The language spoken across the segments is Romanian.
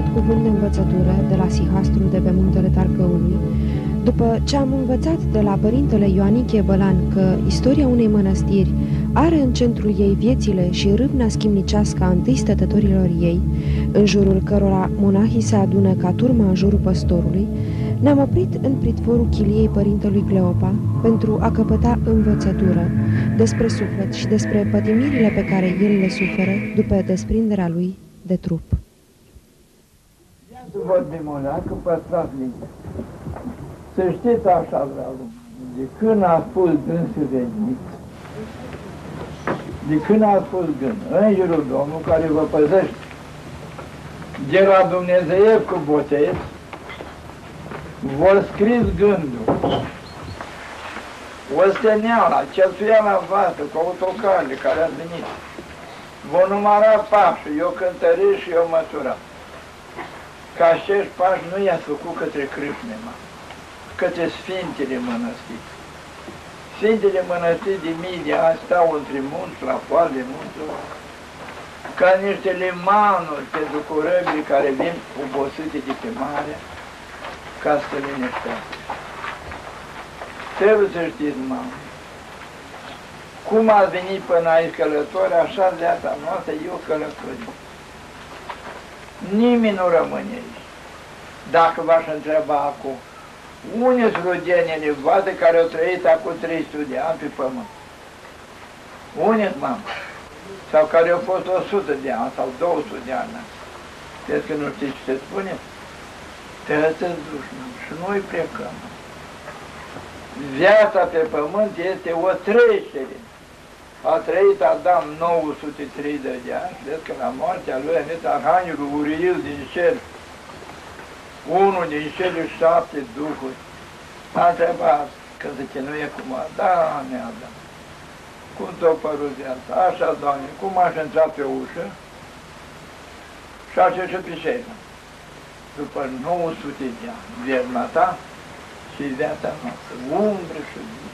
luat cuvânt de învățătură de la Sihastru de pe muntele Tarcăului, după ce am învățat de la părintele Ioanichie Bălan că istoria unei mănăstiri are în centrul ei viețile și râvna schimnicească a întâi stătătorilor ei, în jurul cărora monahii se adună ca turma în jurul păstorului, ne-am oprit în pritvorul chiliei părintelui Cleopa pentru a căpăta învățătură despre suflet și despre pătimirile pe care el le suferă după desprinderea lui de trup. Ia să vorbim o leacă, păstrați linie. Să știți așa vreau, de când a spus dânsul venit, de când a spus gând, Îngerul Domnul care vă păzește, de la Dumnezeu cu botez, vor scris gândul, o steneala, la voastră, cu autocarele care a venit, vă numara pașii, eu cântări și eu măsura. Ca acești pași nu i-ați făcut către crâșnema, către Sfintele Mănăstiri. Sfintele Mănăstiri de mii de ani stau între munți, la poal de munți, ca niște limanuri pentru corăbile care vin obosite de pe mare, ca să liniștească. Trebuie să știți, mamă, cum a venit până aici călători, așa viața noastră, eu călătorim. Nimeni nu rămâne aici. Dacă v-aș întreba acum, unde sunt rudenele voastre care au trăit acum 300 de ani pe pământ? Unde mamă? Sau care au fost 100 de ani sau 200 de ani? Crezi că nu știți ce se spune? Tăți duși, și noi plecăm. Viața pe pământ este o trecere. A trăit Adam 930 de ani, cred că la moartea lui a venit Arhanghelul Uriel din cer, unul din cele șapte duhuri. A întrebat că zice, nu e cum a, da, nea, da. Cum ți-o părut viața? Așa, Doamne, cum aș intra pe ușă și aș ieși pe După 900 de ani, vierna ta, și viața noastră, umbră și zi.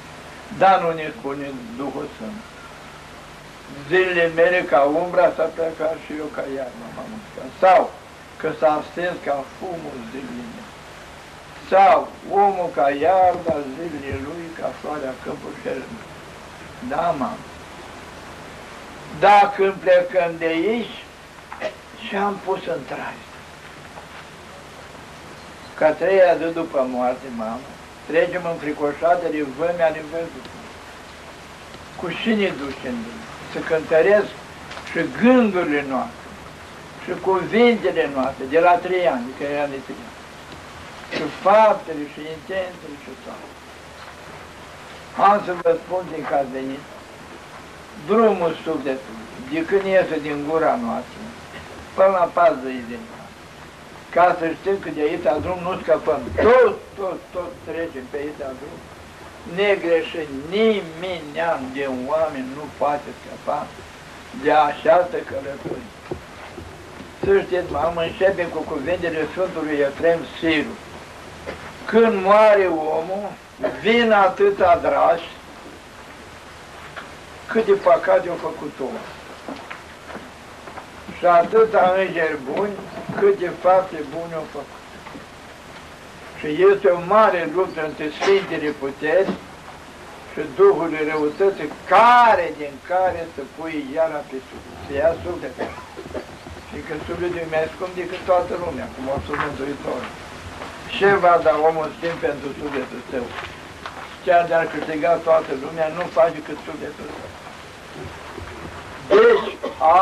Dar nu ne spune Duhul Sfânt. Zilele mele ca umbra s-a plecat și eu ca iarna m-am muscat. Sau că s-a stins ca fumul zilele Sau omul ca iarna zilele lui, ca soarea câmpul șermă. Da, mamă. Dacă plecăm de aici, și-am pus în trai. Ca treia de după moarte, mamă, trecem înfricoșatele vămi ale văzutului. Cu cine ducem să cântăresc și gândurile noastre, și cuvintele noastre, de la trei ani, că era de trei ani, și faptele, și intențiile, și toate. Am să vă spun din că ați venit, drumul sufletului, de când iese din gura noastră, până la pază de ca să știm că de aici drum nu scăpăm. Tot, tot, tot trecem pe aici drum. Negreșit, nimeni din oameni nu poate scăpa de această călătorie. Să știți, am începem cu cuvintele Sfântului Efrem Siru. Când moare omul, vin atâta dragi cât de păcate au făcut omul. Și atâta îngeri buni câte fapte bune au făcut. Și este o mare luptă între Sfintele Puteri și Duhurile Răutății, care din care să pui iara pe suflet, să ia sufletul. Și că sufletul e mai scump decât toată lumea, cum a spus Mântuitorul. Ce va da omul timp pentru sufletul tău? Chiar de-ar câștiga toată lumea, nu face decât sufletul tău. Deci,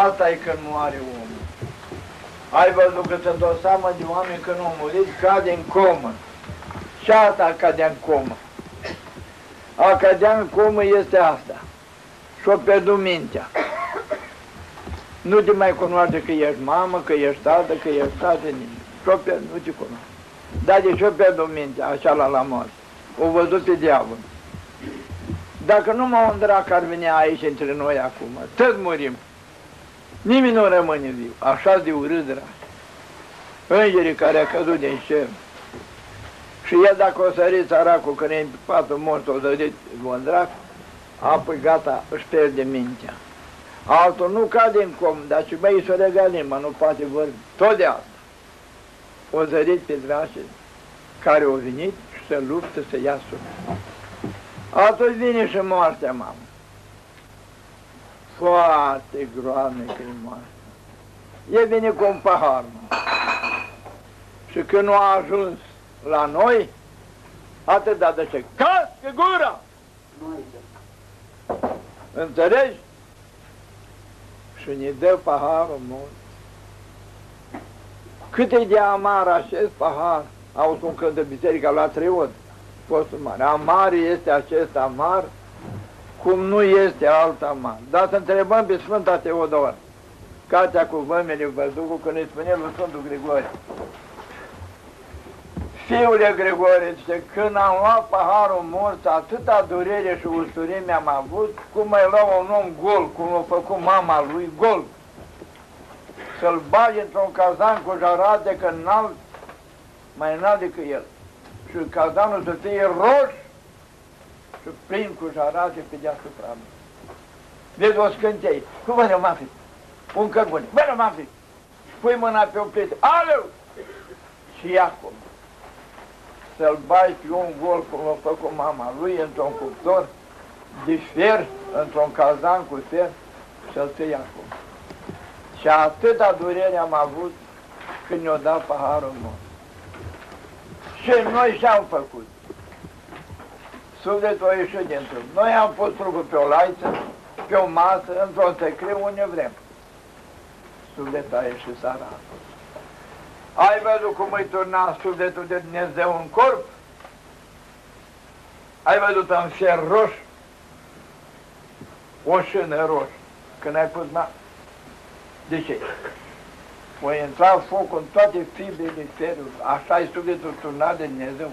asta e când nu are omul. Ai văzut că sunt o seamă de oameni când au murit, cade în comă. Și asta cadea în comă. A cădea în comă este asta. Și-o pierdut mintea. Nu te mai cunoaște că ești mamă, că ești tată, că ești tată, nici. Și-o pierdut, nu te cunoaște. Dar de ce-o pierdut mintea, așa la la moarte? O văzut pe diavol. Dacă nu mă îndra că ar veni aici între noi acum, tot murim. Nimeni nu rămâne viu, așa de urât era. Îngerii care a căzut din cer. Și el dacă o sări săracul când e în patul mort, o dădit un drac, apoi gata, își pierde mintea. Altul nu cade în com, dar și mai să regalim, mă, nu poate vorbi. Tot de asta. o zărit pe drașii care au venit și să luptă să ia suflet. Atunci vine și moartea, mamă. Foarte groaznică e moartea. E vine cu un pahar, mă. Și când nu a ajuns la noi, atât de ce cască gura! Înțelegi? Și ne dă paharul mult. Cât e de amar acest pahar? Au un cânt de biserică la trei ori. Postul mare. Amar este acest amar cum nu este alt amar. Dar să întrebăm pe Sfânta Teodor. Cartea cu vămele văzducul când îi spune lui Sfântul Grigore. Fiule Grigore, zice, când am luat paharul mult, atâta durere și usturime am avut, cum mai lua un om gol, cum a făcut mama lui, gol. Să-l bagi într-un cazan cu jarate, că înalt, mai înalt decât el. Și cazanul să fie roș și plin cu jarate pe deasupra mea. Vezi o scântei. Cum vă m-am fi? Un cărbune. Bă, m-am fi. Pui mâna pe o plită. Aleu! Și acum să-l bai pe un gol cum a făcut mama lui într-un cuptor de fer, într-un cazan cu fer și-l tăi acum. Și atâta durere am avut când ne-o dat paharul nostru. Și noi ce-am făcut? Sufletul a ieșit din trup. Noi am pus trupul pe o laiță, pe o masă, într-un tăcriu unde vrem. Sufletul a ieșit sărat. Ai văzut cum îi turna sufletul de Dumnezeu în corp? Ai văzut în fier roș? O șână roș. Când ai pus ma... De ce? O intra foc în toate fibrele ferului. Așa e sufletul turnat de Dumnezeu.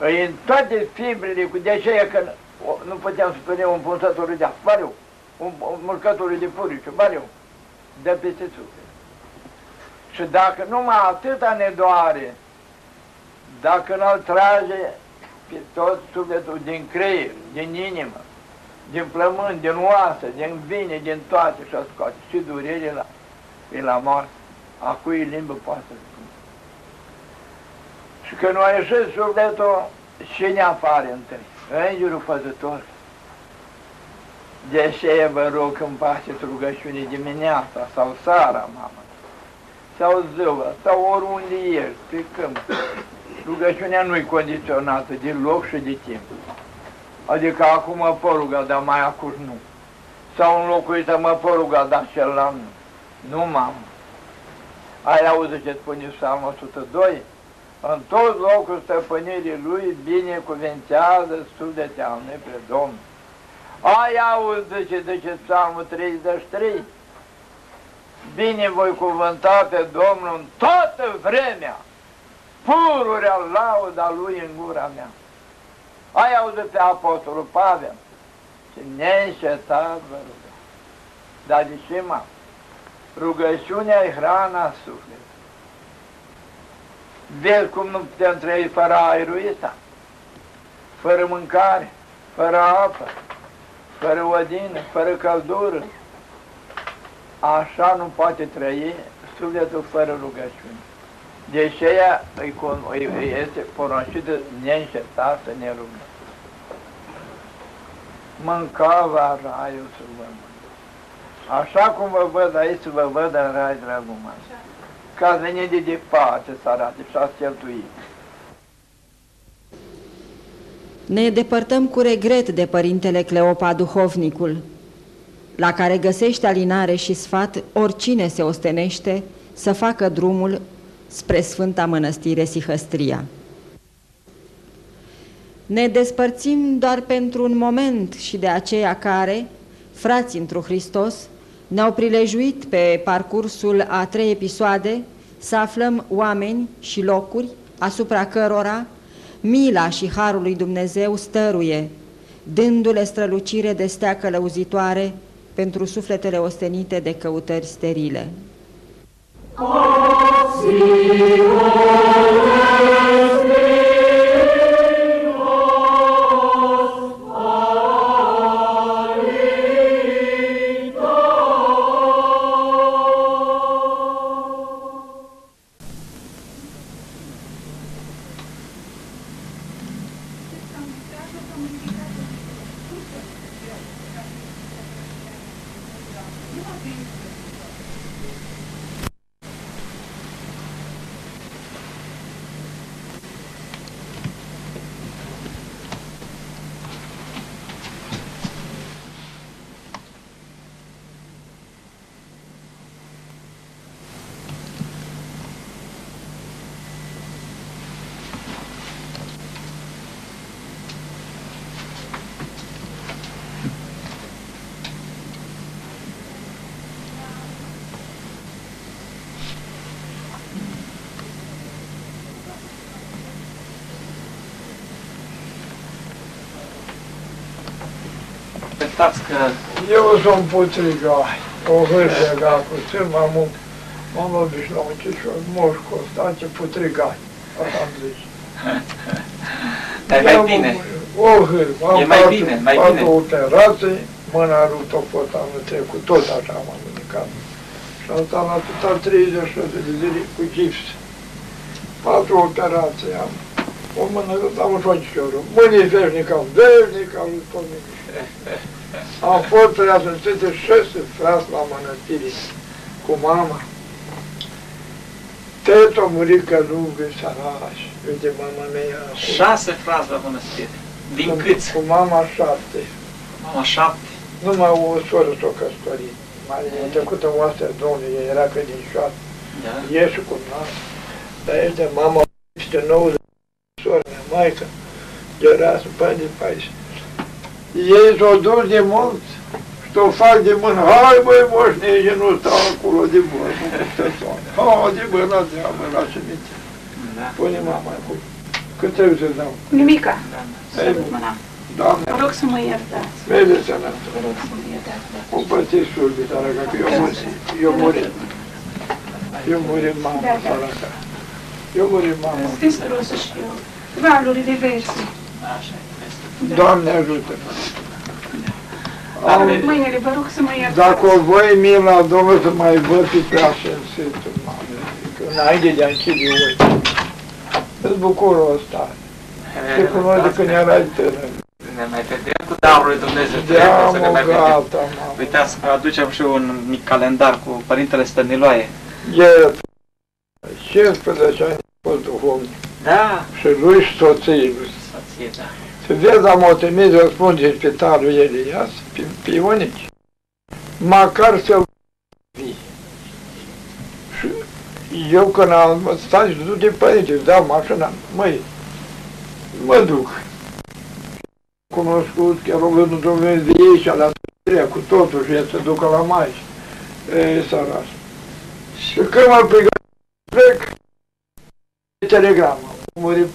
În toate fibrele, cu de aceea că nu puteam spune un punțător de apă, un, un murcător de purici, bariu, de peste suflet. Și dacă numai atâta ne doare, dacă nu-l trage pe tot sufletul din creier, din inimă, din plămâni, din oasă, din vine, din toate și scoate și durerile la, e la moarte, a cui limbă poate să spune. Și când a ieșit sufletul, cine apare întâi? Îngerul păzător. De aceea vă rog când faceți rugăciune dimineața sau seara, mamă, sau zăva, sau oriunde ești, pe câmp. Rugăciunea nu-i condiționată de loc și de timp. Adică acum mă pot ruga, dar mai acum nu. Sau în locul ăsta mă pot ruga, dar celălalt nu. Nu, mamă. Ai auzit ce spune Psalmul 102? În tot locul stăpânirii lui binecuvintează sufletea al pe Domnul. Ai auzit ce zice Psalmul 33? bine voi cuvânta pe Domnul în toată vremea, pururea lauda Lui în gura mea. Ai auzit pe Apostolul Pavel și neîncetat vă rugă. Dar de ce, mă? Rugăciunea e hrana sufletului. Vezi cum nu putem trăi fără aerul ăsta, fără mâncare, fără apă, fără odină, fără căldură, Așa nu poate trăi sufletul fără rugăciune. De aceea este porunțită neîncetat să ne rugăm. Mâncava raiul să vă Așa cum vă văd aici, să vă văd în rai, dragul meu. Că ați venit de departe să arate și ați cheltuit. Ne depărtăm cu regret de Părintele Cleopa Duhovnicul, la care găsește alinare și sfat oricine se ostenește să facă drumul spre Sfânta Mănăstire Sihăstria. Ne despărțim doar pentru un moment și de aceea care, frații într Hristos, ne-au prilejuit pe parcursul a trei episoade să aflăm oameni și locuri asupra cărora mila și harul lui Dumnezeu stăruie, dându-le strălucire de stea călăuzitoare pentru sufletele ostenite de căutări sterile. Uitați Eu sunt putrigai, o hârtie cu țin mai mult, m-am obișnuit ce și moș Constanțe putrigai, asta am zis. e mai bine. O hârtie, am E mai patru- bine, mai patru bine. operații, mâna rupt o fost anul trecut, tot așa am alunecat. Și am stat la total 36 de zile cu gips. Patru operații am. O mână am un făciorul. Mâinii veșnic am, veșnic am lui Domnul. Am fost preasfințite șase frați la mănăstire cu mama. Teto a murit călugă, săraș. Uite, mama mea acum. șase frați la mănăstire. Din Cu- câți? Cu mama șapte. Mama șapte. Numai o soră s-o căsătorit. Mai e trecută oastea Domnului, ea era credincioasă. Da. E și cu nas. Dar este mama este 90 sora mea, maică, era să până de 14. Ei s-au dus de mult și o fac de mână. Hai băi moșnege, nu stau acolo de mână, nu cu stătoane. Hai de mână, de mână, la cimitir. Da. Pune mama acolo. Cât trebuie să dau? Nimica, Da. sărut mâna. Doamne, Vă rog să mă iertați. vede sănătate. Vă rog să mă iertați. O pățiți surbi, săraca, că eu murit. Eu murit. Eu murit mama, Da, da. săraca. Eu murit mama. Distrusă și eu. Valuri diverse. Așa e. vezi. Doamne ajută-mă. Dar Am- vezi, Mâinile, vă rog să mă iertați. Dacă o voi mila, Domnul, să mai văd pe preașă în sâtul, mamă, că înainte de a închide ochii. Îți bucură ăsta. Te cunoști de când erai tânăr. Ne mai vedem cu darul lui Dumnezeu. De Trebuie să ne am mai o vedem. gata, mamă. Uitați că aducem și un mic calendar cu Părintele Stăniloae. E 15 ani a fost duhovnic Da. și lui și soției lui. Soție, da. Să vezi, am o trimis, răspunde în spitalul Elias, pe, pe unici. Măcar să vii. Și eu când am stat și du de părinte, îți dau mașina, măi, mă duc. Cunoscut, chiar o văzut Dumnezeu de ei și la treia cu totul și el se ducă la mai. E, săraș. Și când mă pregătesc, plec, telegramă, a murit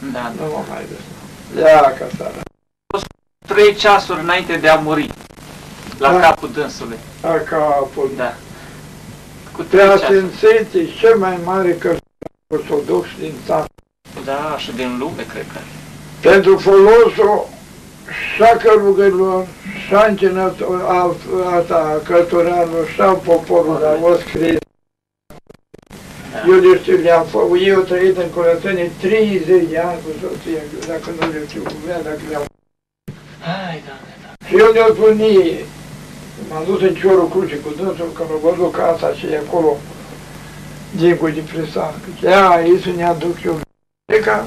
părintele. Da, Nu da. mă mai des. Ia ca sara. Trei ceasuri înainte de a muri. La Da. capul dânsului. A capul. Da. Cu trei Prea ceasuri. Sfințite, cel mai mare cărțar ortodox din țară. Da, și din lume, cred că. Pentru folosul și a călugărilor, și a încinător, a, a, călătoreanilor, și a poporului, a o scris. Da. Eu le știu, le-am făcut, eu trăit în curățenie 30 de ani cu soția, dacă nu le știu, cu mea, dacă le-am Hai, Doamne, da. Și eu ne-o spun ei, m-am dus în Ciorul Cruce cu dânsul, că am văzut casa și e acolo, dincul de Frisan. Că ia aici să ne aduc eu ca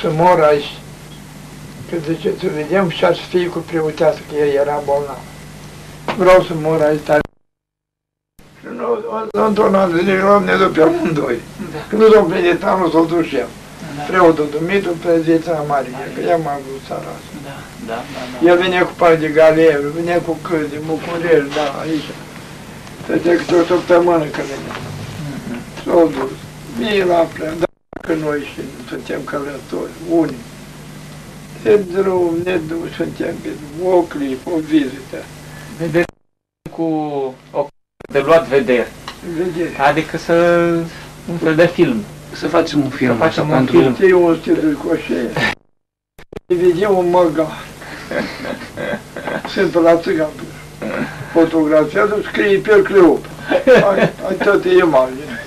să mor aici. Că zice, să vedem ce ar fi cu preoteasă, că el era bolnav. Vreau să mor aici tare. Și nu, nu întotdeauna zice, luăm ne duc pe amândoi. Da. Când nu s-o împlinit anul, s-o duc și el. Da. Preotul Dumitru, preziția mare, că ea m-a vrut țara asta. Da, da, da. da. El vine cu pani de galer, vine cu câți, de mucureli, da, aici. Stătea câte o săptămână că vine. Mhm. S-au dus. Vine la plen, dacă noi și suntem călători, unii. De drum, ne duc, suntem pe drum, o clipă, o vizită. Vedeți cu o de luat vedere. Vedeți? Adică să... un fel de film. Să facem un film Să facem așa un pentru... film. Știi un stil de coșee. Vedem un măgar. Sunt pe la țigan. Fotografiază, scrie pe el Cleop. Ai, ai toate imagini.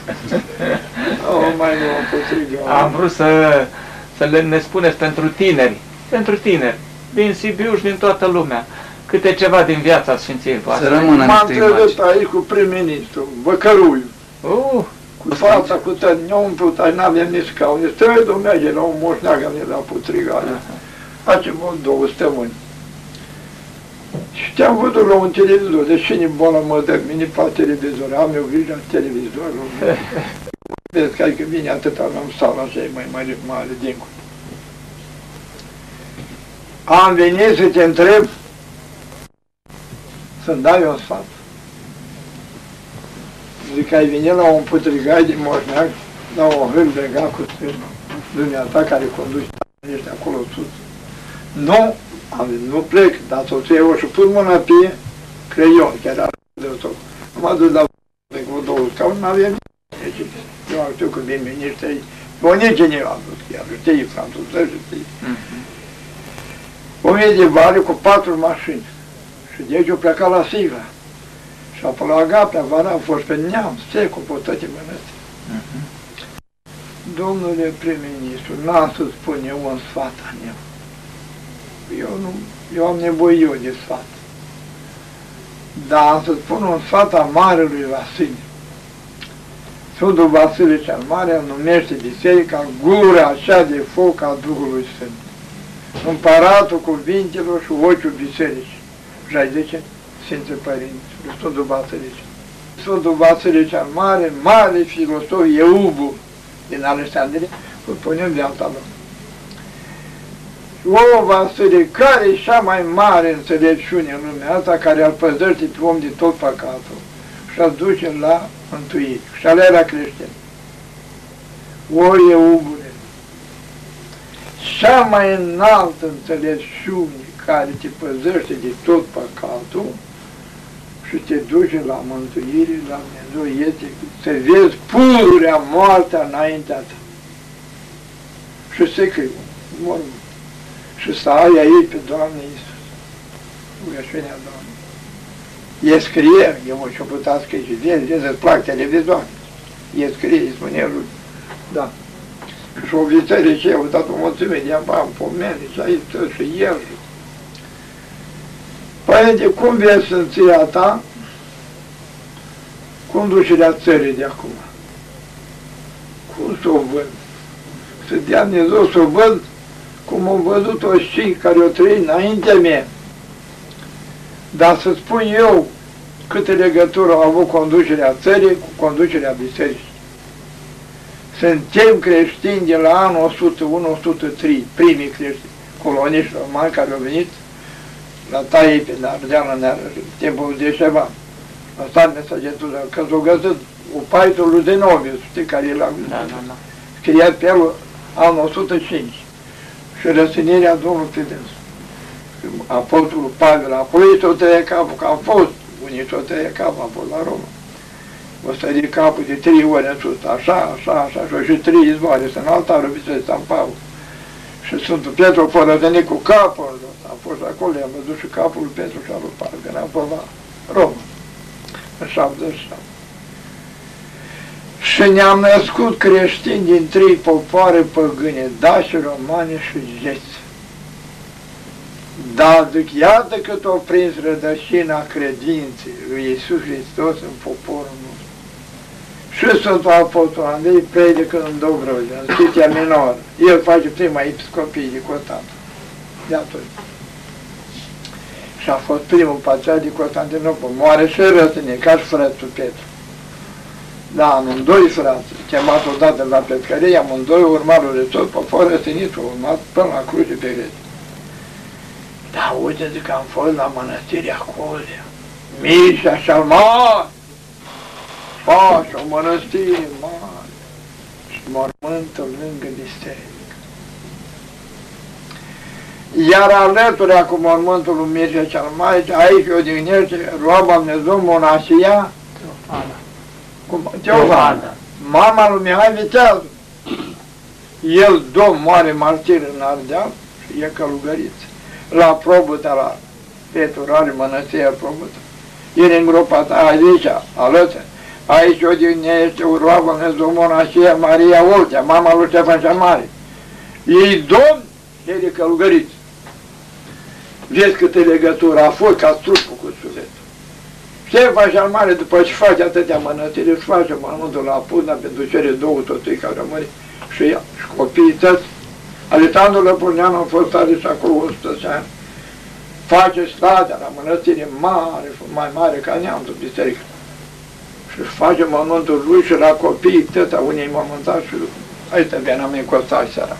O, mai nu am putut Am vrut să să le ne spuneți pentru tineri, pentru tineri, din Sibiu și din toată lumea, câte ceva din viața Sfinției Să voastre. rămână M-am niște imagini. întâlnit aici cu prim-ministru, Băcăruiu, Uh, cu fața cu tăi, ne-a umplut, aici n-avem nici scaune. Stai, domnule, la un moșneagă ne la putrigare. Face mult două stămâni. Și te-am văzut la un televizor, deși ni boală modern, mini pe televizor, am eu grijă la televizor. Vezi că adică vine atâta la sală, așa e mai mare, mare dincolo. Am venit să te întreb, să-mi dai un sfat. Zic că ai venit la un putrigai din Moșneag, la o hâră legat cu dumneata care conduce ești acolo sus. Nu, am zis, nu plec, dar soția eu și pun mâna pe creion, chiar era de tot. M-a dus la cu două scaune, n-aveam deci, eu știu când vin miniștri, eu nici nu am dus chiar, știi, franceză, știi. O mie de vale cu patru mașini. Și de aici eu plecat la Sigla. Și apoi la Agapea, vara am fost pe neam, secul pe toate mănăstiri. Domnule prim-ministru, n-am să spun eu un sfat al meu. Eu, nu, eu am nevoie eu de sfat. Dar am să spun un sfat al Marelui Vasile. Sfântul Vasile cel Mare îl numește biserica gura așa de foc a Duhului Sfânt. Împăratul cuvintelor și ochiul bisericii. Și ai zice, Sfinții Părinți, Sfântul Vasile. Sfântul Vasile cel Mare, mare filosof, Eubu, din Alexandria, îl punem viața lor. O, Vasile, care e cea mai mare înțelepciune în lumea asta care îl păzăște pe om de tot păcatul și îl duce la mântuire. Și alea era creștin. O, Eubule, cea mai înaltă înțelepciune care te păzește de tot păcatul și te duce la mântuire, la Dumnezeu, este să vezi pururea moartea înaintea ta. Și să că mormânt. Și să ai aici pe Doamne Iisus. Rugăciunea Doamne. E scrie, eu și-o putea scrie și vezi, vezi, îți plac televizor. E scrie, îi spune lui. Da. Și o vițări și eu, dat o mulțime de bani, pomeni, și aici tot și el. Părinte, cum vezi sânția ta? Conducerea țării de acum. Cum să o văd? Să dea Dumnezeu să o văd cum au văzut-o și care o trăi înaintea mea. Dar să spun eu câte legătură au avut conducerea țării cu conducerea bisericii. Suntem creștini de la anul 101-103, primii creștini, coloniști romani care au venit la taie pe Ardeală, în timpul de ceva. Asta e mesagetul, că s-o găsit o paitul lui Zenobius, știi care e la da, da, da. scriat pe el anul 105 și răsânirea Domnului pe dânsul. Apostolul Pavel, acolo este o tăie capul, că am fost, unii și-o tăie capul, am fost la Roma. O sări capul de trei ori în sus, așa, așa, așa, și și trei izvoare, să în altarul Bisericii San Paul. Și Sfântul Petru a fost cu capul, am fost acolo, i-am văzut și capul lui Petru și al lui Pavel, când am fost la Roma, în 77. Și ne-am născut creștini din trei popoare păgâne, dași, romani și geți. Dar zic, iată cât o prins rădășina credinței lui Iisus Hristos în poporul nostru. Și Sfântul Apostol Andrei predică în Dobrogea, în Sitia Minoră. El face prima episcopie de Constanța. De atunci. Și a fost primul patriar de Constantinopol. Moare și rătâne, ca și frățul Petru. Da, amândoi frați, chemat odată la pescărie, amândoi urmarul de tot, popor răstinit, urmat până la cruce pe greci. Da, uite, zic, am fost la mănăstirea Colea, Mircea cel mare, face o mănăstire mare și mormântul lângă biserică. Iar alături cu mormântul lui Mircea cel mare, aici odihnește roaba Dumnezeu monasia, Teofana. cum, Teofana, mama lui Mihai Viteazul. El, domn mare martir în Ardeal și e călugăriță. La Probuta, la Peturare, mănăstirea Probuta. El e îngropat aici, alături. Aici odihnește Uroava Dumnezeu Monașia Maria Oltea, mama lui Ștefan cel Mare. Ei domni, ei de călugăriți. Vezi câte legătură a fost ca trupul cu sufletul. Ștefan cel Mare, după ce face atâtea mănătiri, își face mormântul la Puzna pentru cele două totui care rămâne și, și copiii tăți. Alexandru Lăpurneanu a fost adus acolo 100 ani. Face statea la mănăstire mare, mai mare ca neamțul biserică. Și își face mormântul lui și la copiii tăți, a unei mormântați și aici vine am încostat seara.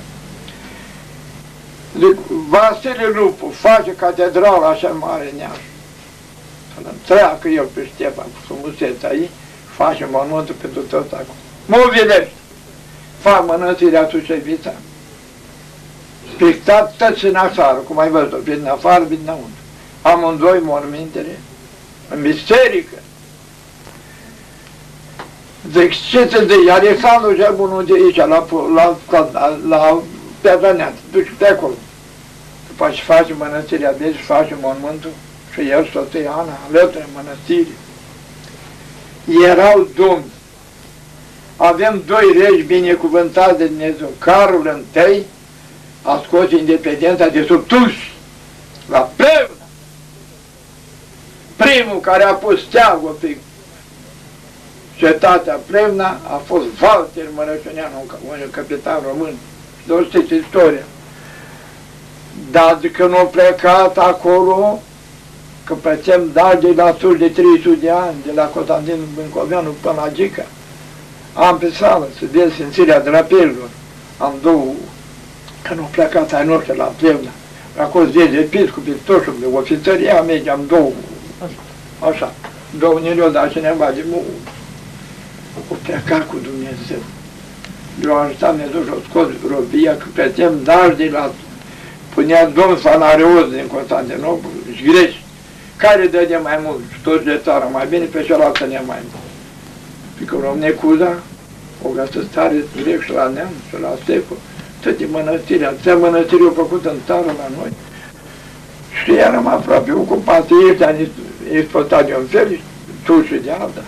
Zic, Vasile Lupu face catedrala așa mare în Iași. Să treacă el pe Ștefan cu frumusețea ei, face mormântul pentru tot acum. Mobilești! Fac mănăstirea atunci vița. Pictat tăți în afară, cum ai văzut, din afară, din înăuntru. Amândoi mormintele în biserică. Deci ce te zic, Alexandru cel Bunul de aici, la, la, la, la Piatra Neamț, duci pe acolo. După ce face mănăstirea de aici, face mormântul, și el soția Ana, alături în mănăstire. Erau domni. Avem doi regi binecuvântați de Dumnezeu. Carol I a scos independența de sub tuși, la Plevna. Primul care a pus steagul pe cetatea Plevna a fost Walter Mărăciuneanu, un capitan român. Nu știți istoria. Dar că nu a plecat acolo, că plătem dar de la sus de 300 de ani, de la Constantin Bâncoveanu până la Gica. Am pe sală să vezi Sfințirea drapelilor. Am două, că nu au plecat ai noștri la Plevna. Acolo vezi episcopii, toți de ofițăria mea, am două, așa, două nilio, dar cineva de mu, o plecat cu Dumnezeu. Eu am ajutat Dumnezeu și o scos robia, că plătem dar de la punea domnul Fanareos din Constantinopol, și greși care dă de mai mult și toți de țară mai bine, pe cealaltă ne mai mult. Fiindcă Romnecuza, o găsă stare grec și la neam și la stepă, toate mănăstirea, atâtea mănăstiri au făcut în țară la noi. Și eram aproape ocupat, ei am exploatat de un fel, tu și de alta.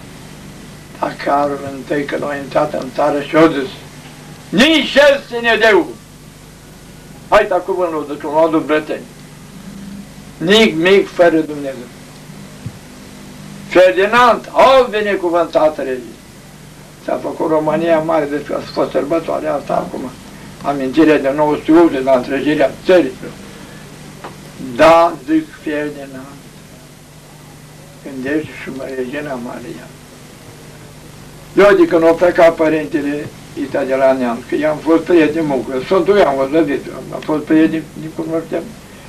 Dar Carol întâi că noi intrat în țară și au zis, nici este nedeu! Hai ta cuvântul de clonodul brăteni. Nic mic fără Dumnezeu. Ferdinand, alt binecuvântat rege. S-a făcut România mare, deci a fost sărbătoare asta acum. Amintirea de 908 de la întregirea țării. Da, zic Ferdinand, gândește și mă regina Maria. Eu de când au plecat părintele Ita de la Neam, că i-am fost prieten muncă, sunt eu am văzut, am fost prieten, din cunoșteam,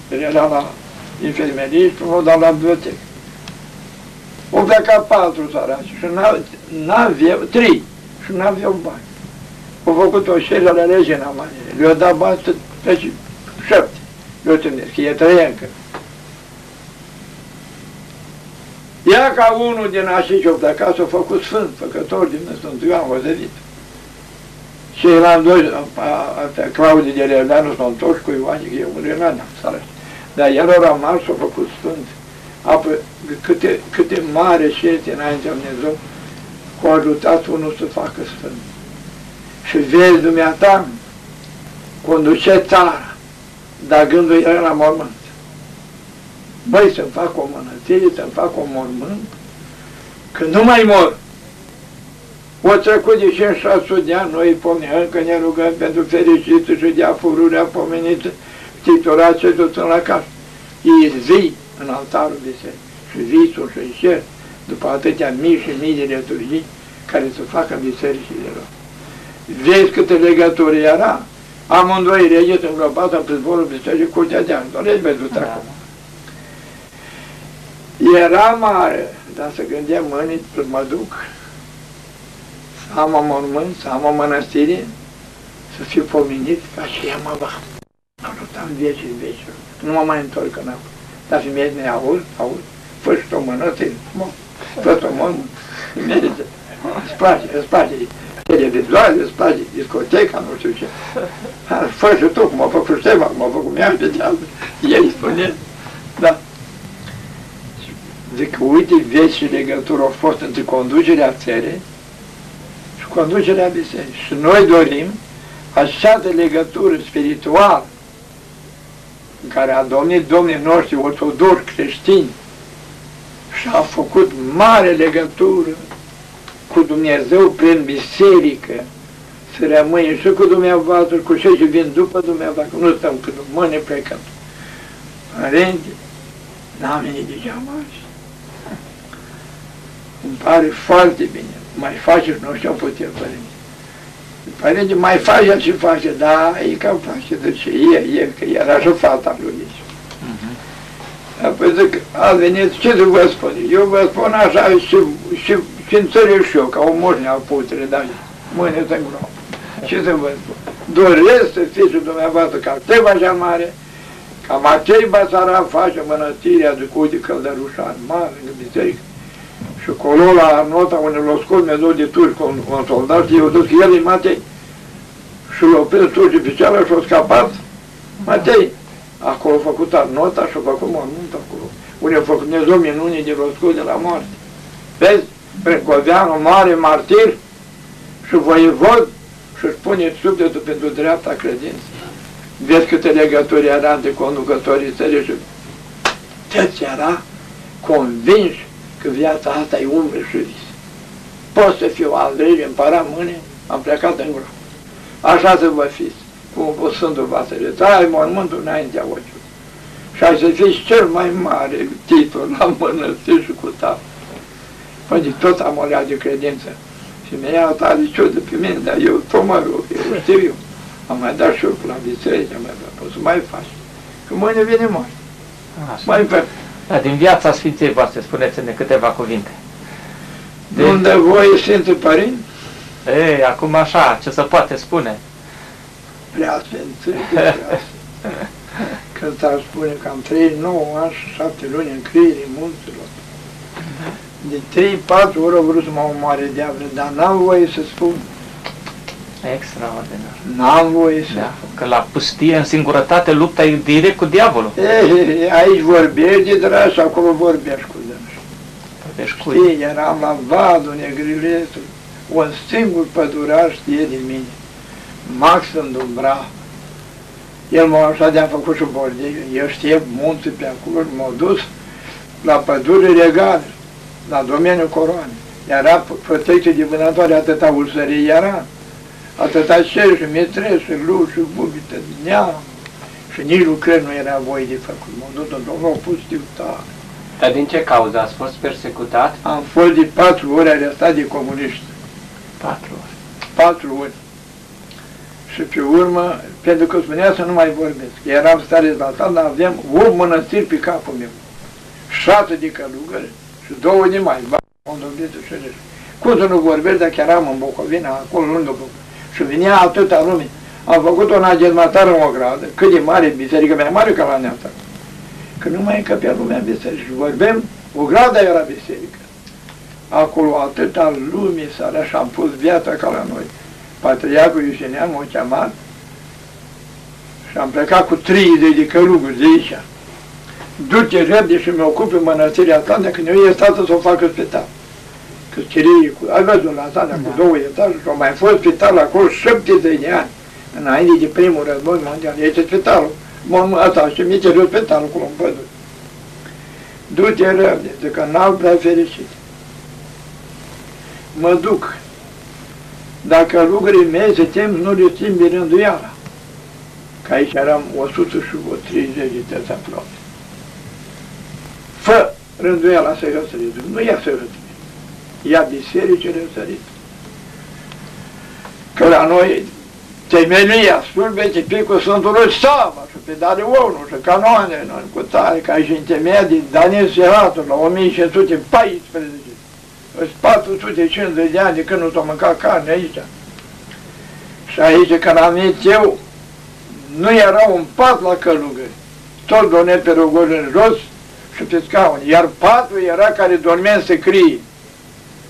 era la infermerie și m-au dat la bibliotecă. O plecat patru săraci și n-aveau, trei, și n-aveau bani. Au făcut o șeră la regina Maria, le-au dat bani pe șapte, le-au trimis, că e trăiencă. Ia ca unul din așa ce-au plecat s-a făcut sfânt, făcător din Sfântul Ioan Văzăvit. Și eram doi, Claudiu de Realeanu s-au întors cu Ioan, că e un Realeanu, săraci. Dar el a rămas și a făcut sfânt. Apoi, câte, câte mare și este înaintea Dumnezeu, cu ajutat unul să facă sfânt. Și vezi dumneata, conduce țara, dar gândul era la mormânt. Băi, să-mi fac o mănătire, să-mi fac o mormânt, că nu mai mor. O trecut de 5-600 de ani, noi pomenim că ne rugăm pentru fericită și de afururea pomenită, titulat se duc la casă. Ei zi în altarul bisericii și visul și cer după atâtea mii și mii de liturgii care să facă în bisericile lor. Vezi câte legături era? Amândoi regeți înglobat în prizborul bisericii curtea de ani. Doar văzut da. acum. Era mare, dar să gândeam mâinii, mă duc, să am o mormânt, să am o mănăstire, să fiu pomenit ca și ea mă va ajuta în veci în veci. Nu mă mai întorc înapoi. Dar femeia ne aud, aud, fă și o mână, tot o mână, merge, îți place, îți place televizoare, îți place discoteca, nu știu ce. Fă și tu, cum a făcut Ștefan, cum a făcut mea pe cealaltă. El spune, da. Zic, uite, veci și legătură au fost între conducerea țării și conducerea bisericii. Și noi dorim așa de legătură spirituală în care a domnit domnii noștri ortodoxi creștini și a făcut mare legătură cu Dumnezeu prin biserică, să rămâne și cu dumneavoastră, cu cei ce vin după dumneavoastră, nu stăm când mâine plecăm. Părinte, n-am venit degeaba așa. Îmi pare foarte bine. Mai faceți, nu știu putem, părinte. Părinte, mai face și face, da, e cam face, de ce e, e, că era și fata lui aici. Apoi zic, a venit, ce să vă spun? Eu vă spun așa și, și, și înțeleg și eu, ca o moșne a putere, dar mâine să groapă. Ce să vă spun? Doresc să fiți și dumneavoastră ca Teva cel Mare, ca Matei Basara face mănăstirea de Cudi Căldărușan, mare, în biserică. Și acolo la nota unde l-a scos Dumnezeu de turci cu un, un soldat, i-a dus el e Matei. Și l-a prins turci oficială și a scapat. Matei, acolo a făcut nota și a făcut mormânt acolo. Unde a făcut Dumnezeu minunii de l-a scos de la moarte. Vezi? Precoveanu, mare martir și voievod și-și pune sufletul pentru dreapta credință. Vezi câte legături era între conducătorii țării și toți era convinși că viața asta e umbră și vis. Pot să fiu al rege, împărat mâine, am plecat în groapă. Așa să vă fiți, cum Sfântul Vasile, ai mormântul înaintea ochiului. Și ai să fiți cel mai mare titlu la mănăstiri și cu tap. Păi tot am o de credință. Și mi-a iau tare ciudă pe mine, dar eu tot mă rog, eu știu eu. Am mai dat și eu la biserică, am mai dat, poți să mai faci. Că mâine vine moarte. Mai fac. Da, din viața Sfinței voastre, spuneți-ne câteva cuvinte. De... Unde voi Sfântul Părinte? Ei, acum așa, ce se poate spune? Prea Sfântul, prea Când ar spune că am 39 ani și 7 luni în crierii munților. De 3-4 ori au vrut să mă omoare diavole, dar n-am voie să spun. Extraordinar. N-am voie să Da, că la pustie, în singurătate, lupta e direct cu diavolul. E, aici vorbești de drag și acolo vorbești cu drag. Deci cu Știi, eram la vadul negriletul, un singur păduraș știe de mine, Max Dumbra. El m-a așa de-a făcut și bordei, eu știe munții pe acolo, m-a dus la pădure regale, la domeniul coroanei. Era protecție de vânătoare, atâta ulsărie era, atâta cer și mitre și lu și bubită din neam. Și nici lucrări nu era voie de făcut. M-a dus în Domnul, a pus tare. Dar din ce cauză ați fost persecutat? Am fost de patru ori arestat de comuniști. patru ori. Patru ori. Și pe urmă, pentru că spunea să nu mai vorbesc. Eram stare la stat, dar aveam 8 mănăstiri pe capul meu. Șase de călugări și două de mai. Am dobit și rest. Cum să nu vorbesc dacă eram în Bucovina, acolo lângă Bucovina. Și venea atâta lume. Am făcut o nagetmatară în o gradă, cât de mare biserică, mai mare ca la neața. Că nu mai încăpea lumea în biserică. Și vorbim, o gradă era biserică. Acolo atâta lume s-a și am pus viața ca la noi. Patriarhul Iusenean m-a chemat și am plecat cu 30 de căluguri de aici. Du-te repede și mi ocupi mănăstirea Atlantea, când eu e stată să o facă spital. Că chirie cu, ai văzut la Atlantea cu două etaje și au mai fost spital acolo 70 de ani, înainte de primul război mondial. Este spitalul, mormânt ăsta și mi-e spitalul acolo în pădure. Du-te repede, zic că n-au prea fericit. Mă duc. Dacă lucrurile mei se tem, nu le țin de rânduiala. Că aici eram 130 de tăți aproape. Fă rânduiala să răsărit. Nu ia să răsărit. Ia biserice răsărit. Că la noi temelia slujbei tipic cu Sfântului Sava și pe Dare 1 și canoane noi, cu tare, ca și în temeia din Daniel Seratul la 1514. Sunt 450 de ani de când nu s-a mâncat carne aici. Și aici, când am venit eu, nu era un pat la călugări. Tot dormea pe rugori în jos și pe scaun. Iar patul era care dormea în secrie.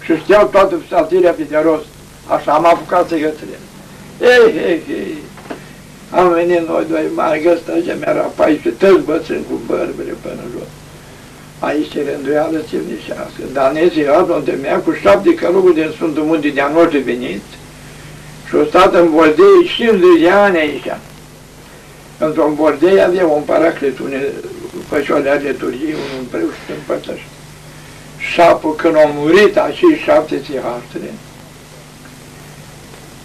Și știau toată psaltirea pe de rost. Așa am apucat să gătărim. Ei, ei, ei. Am venit noi doi mari, găsta ce mi-era 14, toți bătrâni cu bărbele până jos. Aici e rânduială țivnișească. Dar neziat unde mea cu șapte căluguri din Sfântul Munte de-a noștri venit Și o stat în Bordei 50 de ani aici. Într-un Bordei avea un paraclet, un făcioare a liturgiei, un împreus și împărtăș. Și apoi când au murit acei șapte țihastre,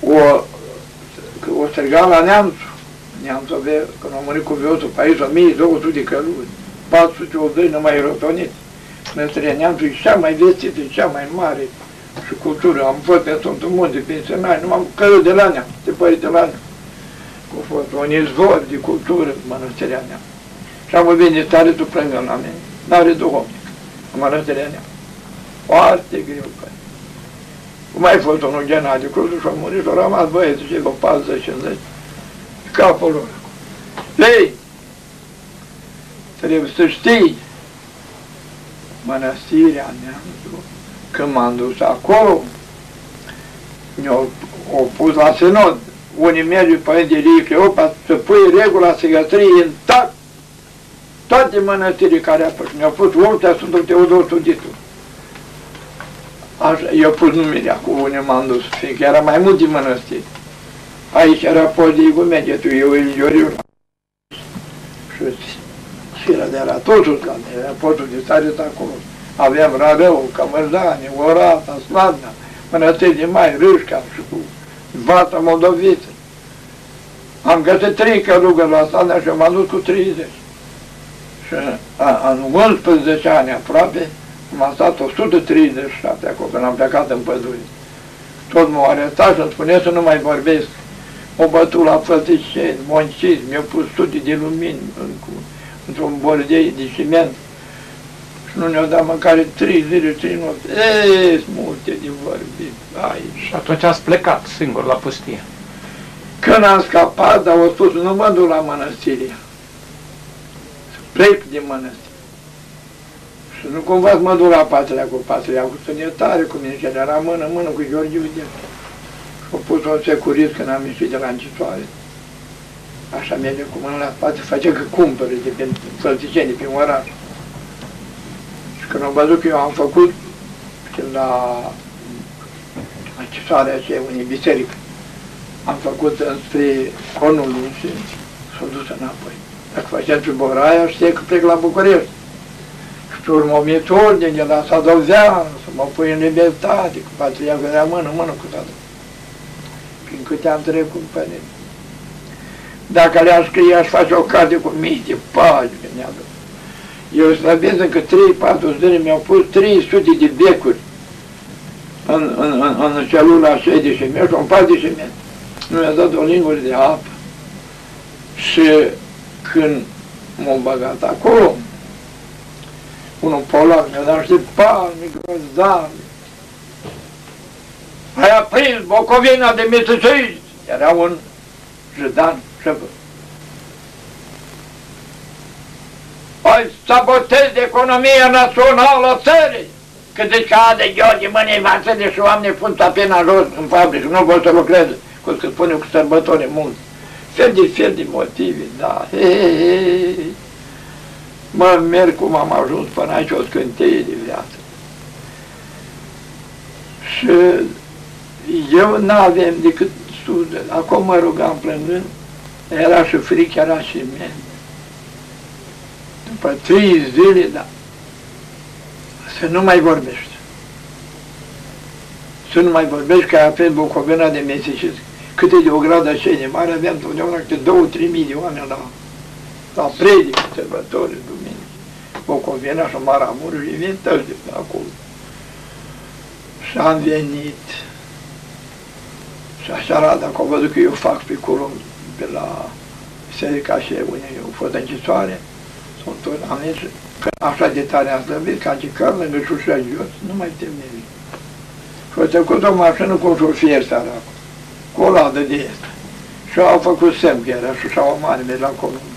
o, o striga la neamțul. Neamțul avea, când au murit cu viotul pe aici, 1200 de căluri, 480 numai rotonit. Măstăria neamțul e cea mai vestită, cea mai mare și cultură. Am fost pe Sfântul Munte, pensionari, numai căluri de la neam, de părinte la neam. Cu fost un izvor de cultură, mănăstirea neam. Și am venit tare tu plângă la mine, n-are duhovnic, în mănăstirea neam. Foarte greu, păi. Cum ai fost unul Gennadiu Cruzu și-a murit și a rămas băieții și vreo 40-50 capul lor. Ei, trebuie să știi mănăstirea neamțu, când m-am dus acolo, ne-au pus la senod, unii mergi Părintele Cleopa să pui regula săgătriei intact toate mănăstirii care a fost. Mi-au pus ultea Sfântul Teodor Tuditul. Așa, eu pus numirea cu unde m-am dus, fiindcă era mai mult din mănăstiri. Aici era post de Igumegetul, eu îl Ioriu. Și Sfira de la totul, ca era postul de stare acolo. Aveam Rarău, Cămărzani, Orata, Sladna, mănăstiri de mai, Râșca și cu Vata Moldoviță. Am găsit trei călugări la Sladna și m-am dus cu 30. Și în 11 ani aproape, am stat 137 acolo, când am plecat în pădure. Tot m-au arestat și îmi spune să nu mai vorbesc. O bătut la fățișeni, monciți, mi-au pus sute de lumini în, într-un bordei de ciment și nu ne-au dat măcar trei zile, trei nopți. Eee, multe de vorbi. Ai. Și atunci ați plecat singur la pustie. Când am scapat, dar au spus, nu mă duc la mănăstire. Să plec din mănăstire. Și nu cumva să mă duc la patria cu patria, cu sănătare, cu mine, și era mână, mână cu George Udea. Și au pus un securist când am ieșit de la închisoare. Așa merge cu mâna la spate, face că cumpără de pe fălticenii, prin oraș. Și când am văzut că eu am făcut, când la închisoarea aceea, unei biserică, am făcut înspre conul și s-a dus înapoi. Dacă făceam pe Boraia, știe că plec la București și urmă o ordine de la Sadovean, să mă pui în libertate, cu patria era mână, mână cu toată. Prin câte am trecut pe ele. Dacă le-aș scrie, aș face o carte cu mii de pagini. Eu slăbesc încă 3-4 zile, mi-au pus 300 de becuri în, în, în, în celula aceea de șemet și un pat de șemet. Nu mi-a dat o lingură de apă. Și când m-am băgat acolo, unul polac mi-a dat niște palme grozave. Ai aprins Bocovina de Mitușiți! Era un judan șăbă. Ai sabotezi economia națională a țării! Că de de Gheorghe, mâine învață de și oameni pun tapena jos în fabrică, nu vor să lucreze, cu că spune cu sărbători mult. Fel de fel de motive, da. He, he, he. Mă merg cum am ajuns până aici o scânteie de viață. Și eu n-aveam decât studiul. Acum mă rugam plângând, era și frică, era și mine. După trei zile, da, să nu mai vorbești. Să nu mai vorbești că ai apel Bucovina de mesicist. Câte de o gradă așa de mare, aveam totdeauna câte două, trei mii de oameni la, la predic, sărbători, duminică. Bucovina și Maramurii, vin toți de pe acolo. Și am venit. Și așa arată, că au văzut că eu fac pe curul pe la biserica și unde eu fost închisoare. Sunt am zis, că așa de tare am slăbit, ca ce car lângă șușa jos, nu mai tem nimic. Și au trecut o mașină cu un șofier sărac, cu o ladă de este. Și au făcut semn că era șușa o mare de la comună.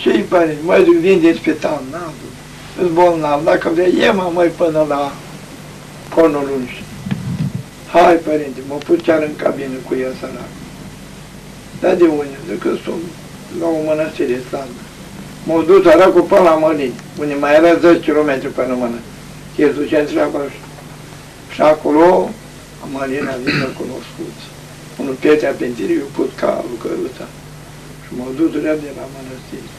Și îi pare, măi, vin de spital, n-am îți bolnav, dacă vrei, ie mă, măi, până la conul lungi. Hai, părinte, mă pus chiar în cabină cu el sărac. Dar de unde? De că sunt la o mănăstire slavă. M-au dus săracul până la Mălini, unde mai era 10 km până mână. El duce între acolo. Și acolo Amalina vină cunoscuți. Unul Petea Pentiriu put calul căruța. Și m-au dus de la mănăstire.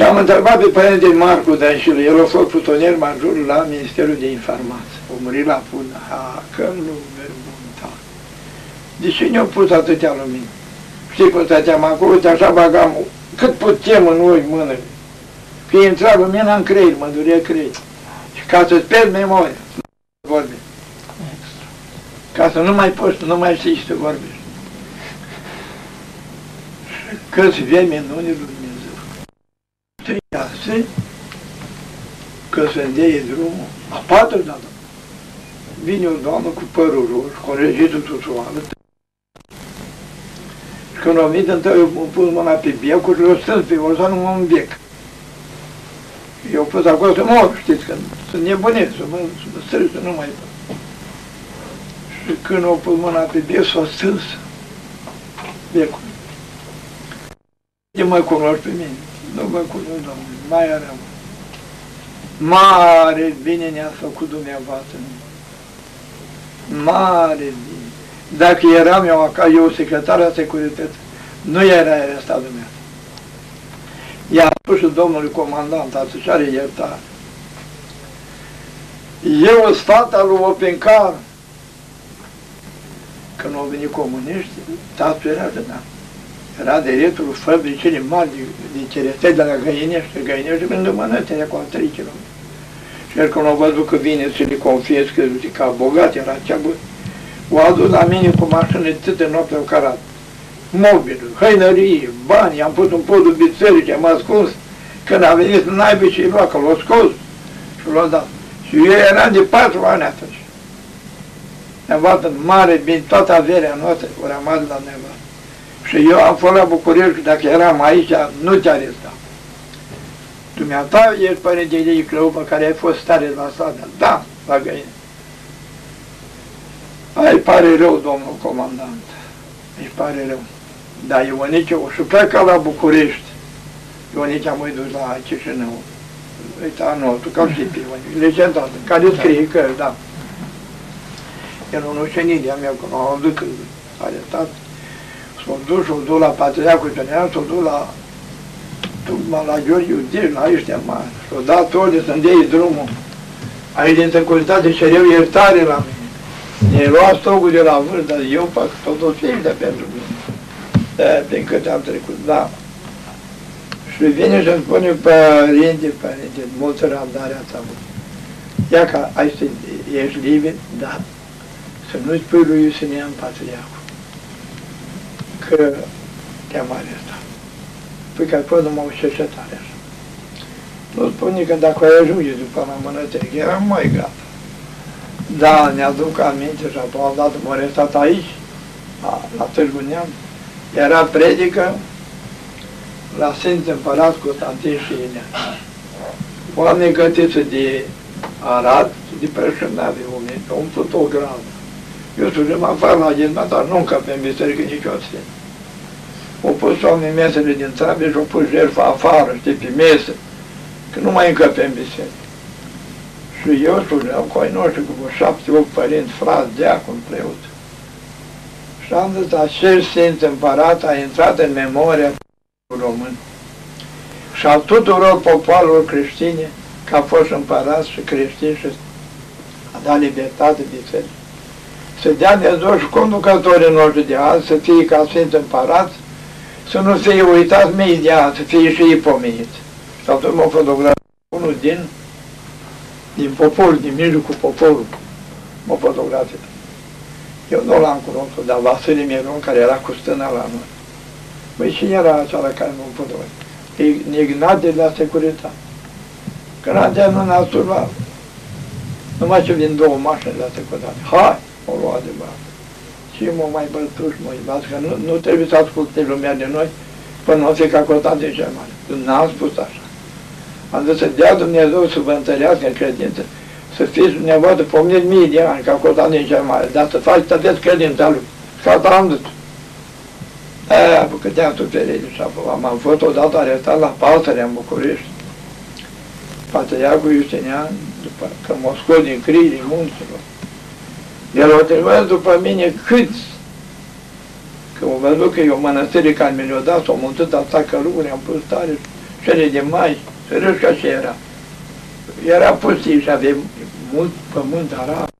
Și am întrebat pe părintele Marcu Dănșilu, el a fost plutonier major la Ministerul de Informație. O murit la pună. Ha, că nu ta. De ce ne-au pus atâtea lumină? Știi cum stăteam acolo, uite așa bagam cât putem în noi mână. Că intra lumina în creier, mă durea creier. Și ca să-ți pierzi memoria, vorbi. Ca să nu mai poți, nu mai știi să vorbești. Și câți vei minunii lui Dumnezeu. Trei că să îndeie drumul, a patru dată. Vine o doamnă cu părul roșu, cu regitul tutuală, și când o venit întâi, eu am pus mâna pe becul și l-o strâns pe o să nu mă îmbec. Eu pus acolo să mor, știți, când sunt nebunit, să mă, să mă strâng, să nu mai pot. Și când o pus mâna pe bec, s-a strâns becul. Ce mă cunoști pe mine? Nu mă cunosc, Doamne, mai rău. Mare bine ne-a făcut dumneavoastră. Mare bine. Dacă eram eu acasă, eu secretar a securității, nu era arestat dumneavoastră. I-a spus și domnului comandant, atunci are iertare. Eu sunt fata lui Opencar. Când au venit comuniști, tatăl era de da. Era directorul fabricii mari de, de cereței de la Găinești, Găinești de lângă mănătire cu 3 km. Și el când au văzut că vine să le confiez că ca bogat era cea bună, o adus la mine cu mașină de noapte au carat. Mobil, hăinărie, bani, am pus un podul biserică, am ascuns. Când a venit în naibii și lua, că l-a scos și l-a dat. Și eu eram de patru ani atunci. Nevastă în mare, bine, toată averea noastră o rămas la nevastă. Și eu am fost la București, că dacă eram aici, nu te arestam. Dumneata ești părintele de Clăupă, care ai fost stare la stradă. Da, la găină. Ai pare rău, domnul comandant. Îi pare rău. Dar Ionice o și pleca la București. Ionice am mai dus la Chișinău. Uite, anul, tu ca și pe Ionice, legendat, care scrie că, da. El un ucenit de-a mea, când am văzut că s-a arestat, s-a dus, s-a dus la Patriarhul General, s-a dus la tocmai la Gheorghe Udir, la ăștia mari. S-a dat ordine să-mi drumul. Aici din securitate cereu iertare la mine. Ne lua stocul de la vârf, dar eu fac totul de pentru mine. De, prin câte am trecut, da. Și vine și îmi spune, părinte, părinte, multă răbdare ați avut. Ia ca, ai să ești liber, da. Să nu-ți spui lui Iusinian Patriarhul că te-am arestat. Păi că ai fost numai o cercetare așa. Nu spune că dacă ai ajunge după la mănătire, eram mai gata. Da, ne-aduc aminte și a doua dată m-a restat aici, la, la Târgu Neamț. Era predică la Sfânt Împărat Constantin și Inea. Oameni gătiți de Arad, de Preșânave, o umplut o gradă. Eu sunt afară la ghizma, dar nu încăpem în biserică niciodată. Au pus oamenii mesele din țară și au pus jertfa afară, știi, pe mese, că nu mai încăpem biserică. Și eu spuneam cu ai noștri, cu șapte, opt părinți, frați, deacon, preot. Și am zis, acel Sfânt Împărat a intrat în memoria român și a tuturor popoarelor creștine că a fost împărat și creștin și a dat libertate biserică. Să dea Dumnezeu și conducătorii noștri de azi să fie ca Sfânt Împărat, să nu fie uitați mii de azi, să fie și ei pomeniți. Și atunci m-a fotografiat unul din din popor, din mijlocul poporului, mă fotografie. Eu nu l-am cunoscut, dar Vasile Miron, care era cu stâna la noi. Băi, cine era acela care mă fotografie? Ignat de la securitate. Când Nadia nu ne-a turbat. Numai ce vin două mașini la securitate. Hai, o lua de bani. Și mă mai bătuși, mă iubați, că nu, nu trebuie să asculte lumea de noi până o fi ca de cea mare. N-am spus așa. Am zis să dea Dumnezeu să vă întărească în credință, să fiți dumneavoastră pomeniți mii de ani, ca acolo din cea mare, dar să faci să aveți credința lui. Și asta am zis. Aia, că te-am suferit și am, am fost odată arestat la Pasărea în București. Patriarhul Iustinian, după că m-a scos din crii, din munților, El o trimis după mine câți că au văzut că e o mănăstire care mi le-a dat, s-au mutat atâta căluguri, am pus tare, cele de mai, să râși ca și era. Era pustiu și avea mult pământ arat.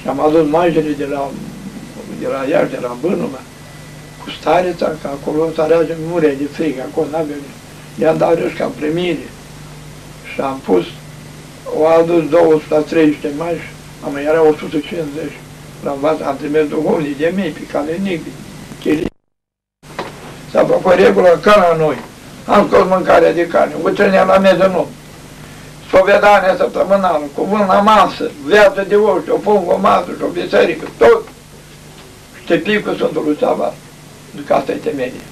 Și am adus maicele de la, de la Iași, de la Bânuma, cu stareța, că acolo starează mure de frică, acolo n-avea I-am dat râși ca primire. Și am pus, o adus 230 de mai, am era 150. L-am văzut, am trimis duhovnii de mei pe calenic, chirii. S-a făcut regulă ca la noi. Am scos mâncarea de carne, utrânea la meză nu. Spovedania săptămânală, cuvânt la masă, viață de oși, o pungă, o masă și o biserică, tot. Ștepii cu Sfântul lui Sabat. Că asta e temerie.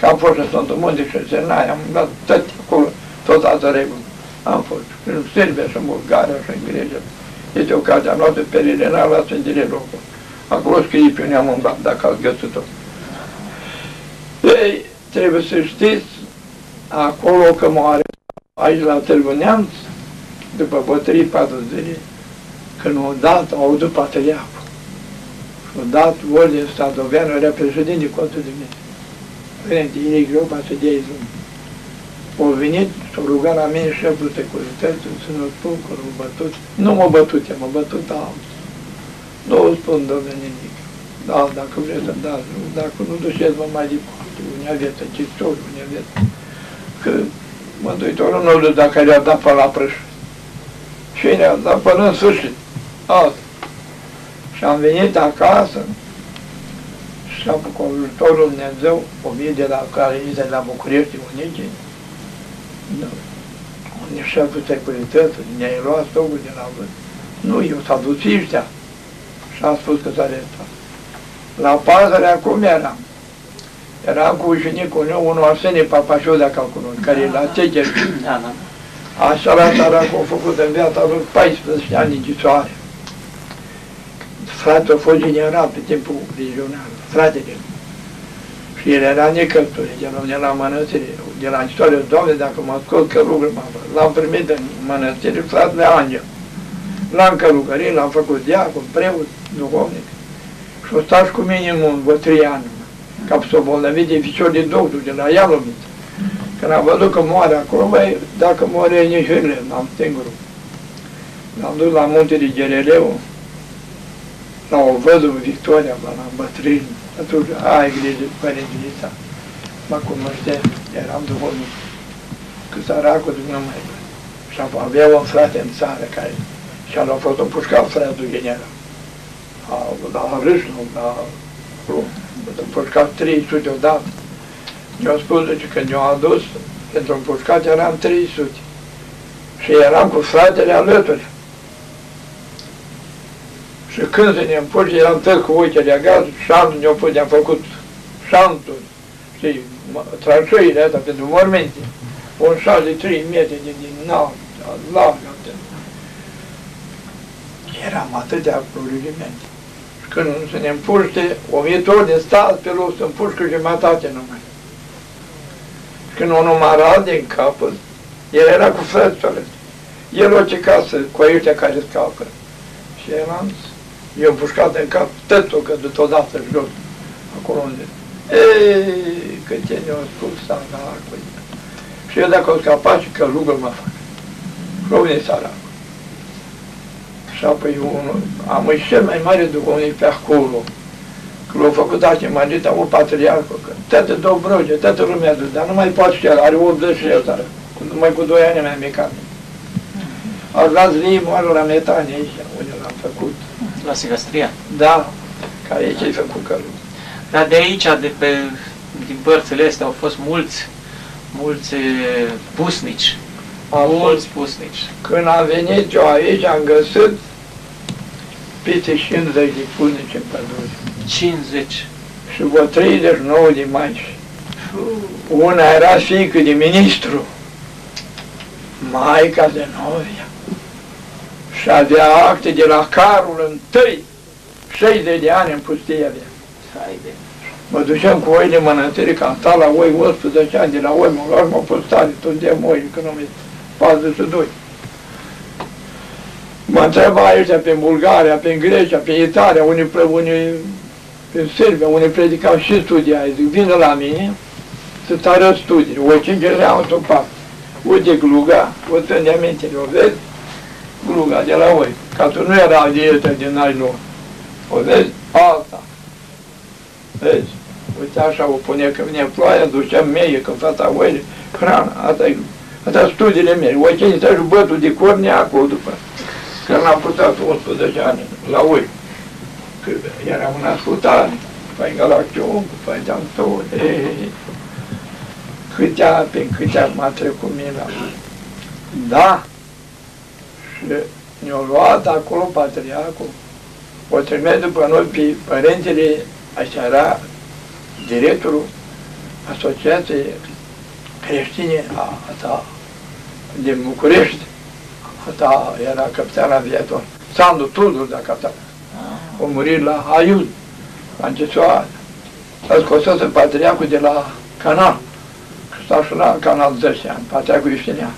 Că am fost în Sfântul Munte și în Senai, am dat tot acolo, tot asta regulă. Am fost în Serbia și în Bulgaria și în Grecia. Este o carte, am luat-o pe Rirena, la Sfântire locul. Acolo scrie pe unde am umblat, dacă ați găsit-o. Ei, trebuie să știți, acolo că moare, aici la Târgu Neamț, după bătării patru zile, când au dat, au auzit patriarhul. Și au dat ordine Stadoveanu, era președinte Contul de Mine. Părinte, e greu să dea izum. Au venit, s-au rugat la mine șeful securității, să nu spun că l-au bătut. Nu m-au bătut, m-au bătut alții. Nu o spun, domnule, nimic. Da, dacă vreți să dați, dacă nu duceți-mă mai departe, unde aveți închisori, unde aveți... Că Mântuitorul nu știu dacă le-a dat pe la prăș. Și ne-a dat până în sfârșit. Asta. Și am venit acasă și am cu ajutorul Dumnezeu, o mie de la care de la București, unice, nu. Unde șeful securității, ne-ai luat stocul de la vânt. Nu, eu s-a dus ăștia. Și a spus că s-a arestat. La pazăre acum eram. Eram cu ușinicul meu, unul Arsenie Papașou, dacă îl cunosc, care e la Techer. Da, da. Așa la țara că a făcut în viața lui 14 ani închisoare. Fratele a fost general pe timpul regional, fratele. Și el era necălțurit, el de la mănăstire, de la închisoare, Doamne, dacă mă scot călugări, l-am primit în mănăstire, fratele Angel. L-am călugărit, l-am făcut diacon, preot, duhovnic. Și o stat cu mine în mult, vreo trei ani, ca să o bolnăvit de ficior de doctor, de la Ialomit. Când am văzut că moare acolo, băi, dacă moare nici hârle, am singurul. L-am dus la muntele Gereleu, la o văduvă Victoria, la bătrân, atunci, ai grijă, părintele ta. Mă cunoștea, eram duhovnic, că săracul de nu mai Și avea un frate în țară care și-a luat fost împușcat fratul general. La Râșnu, la Rum, împușcat 300 odată. Eu spus, deci, când eu am adus, pentru împușcat eram 300. Și eram cu fratele alături. Și când se ne împuși, eram tot cu ochii de gaz, șantul ne-a pus, ne-a făcut șantul, știi, tranșoile astea pentru mormente. Un șal de 3 metri din, din înalt, larg, Eram atâtea rugiment. Și când se ne împuște, o mie tot de stat pe loc, să împușcă jumătate numai. Și când o număra din capăt, el era cu frățele. El o ce casă cu ăștia care scapă. Și eram, eu împușcat în cap, tătul că de totodată jos, acolo unde. Ei, că ce ne-au spus, s-a Și eu dacă o scapa și călugă mă fac. Și unde sărac. Și apoi unul, am și cel mai mare duhovnic pe acolo, că l-a făcut așa mai o patriarhă, că toată Dobroge, toată lumea dus, dar nu mai poate și el, are 80 și el, dar numai cu 2 ani mai micat. Au luat moară la metanie aici, unde l-am făcut. La Sigastria? Da, care aici ai făcut călul. Dar de aici, de pe, din părțile astea, au fost mulți, mulți pusnici. Am mulți pusnici. Când am venit eu aici, am găsit peste 50 de pusnici în pădure. 50. Și vreo 39 de maici. Una era fiică de ministru, maica de novia. Și avea acte de la carul întâi, 60 de ani în pustie avea. Haide. Mă duceam cu oile mănăstire, că am stat la oi 11 ani, de la oi mă luam, mă pus tare, tot de oi, că nu mi 42. Mă întreba aici, prin Bulgaria, prin Grecia, prin Italia, unii, pre- unii prin Serbia, unii predicau și studia. Zic, vină la mine să-ți arăt studii. O cinci era într-o parte. Uite gluga, o țin aminte, o vezi? Gluga de la oi. Ca tu nu era dietă din ai lor. O vezi? Alta. Vezi? Uite așa o pune că vine ploaia, duceam meie, că fata oile, hrana, asta e Asta studiile mele. O cine să bătul de corne acolo după. Că l-am purtat 11 ani la oi. Că era un ascultare. Păi Galaction, păi Danton, câtea, pe câtea m-a trecut mine la Da. Și ne-au luat acolo patriarcul. O trimis după noi pe părintele, așa era directorul Asociației creștine a, a, din București, asta era capitan aviator, Sandu Tudor, da capitan. A murit la Aiud, la Încesoare. A scosose patriarcul de la canal, că stau și la canal 10 ani, patriarcul Iuștinea.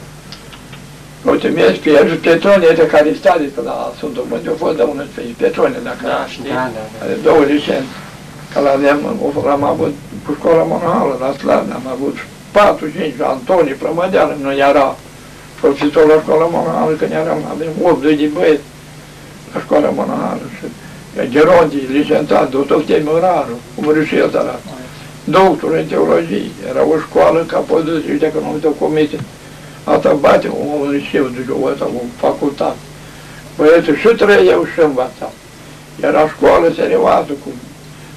O trimis pe el și Petronie, de care stă de la Sfântul Munte, au fost de unul pe Petronie, dacă Da, știți? Da, da, da. are două licențe. Că l-aveam, l-am avut cu școala monahală la Slavia, am avut 4-5, Antonie Plămădeală, nu era profesor la școala monahală, când eram, avem 80 de băieți la școala monahală. Și Geronti, licentat, doctor Temuraru, cum și el sărat. Doctor în teologie, era o școală ca pădus, și de că nu am o comisie. Asta bate un liceu, deci o ăsta, o facultate. Băieții și trăiau și învățau. Era școală serioasă, cu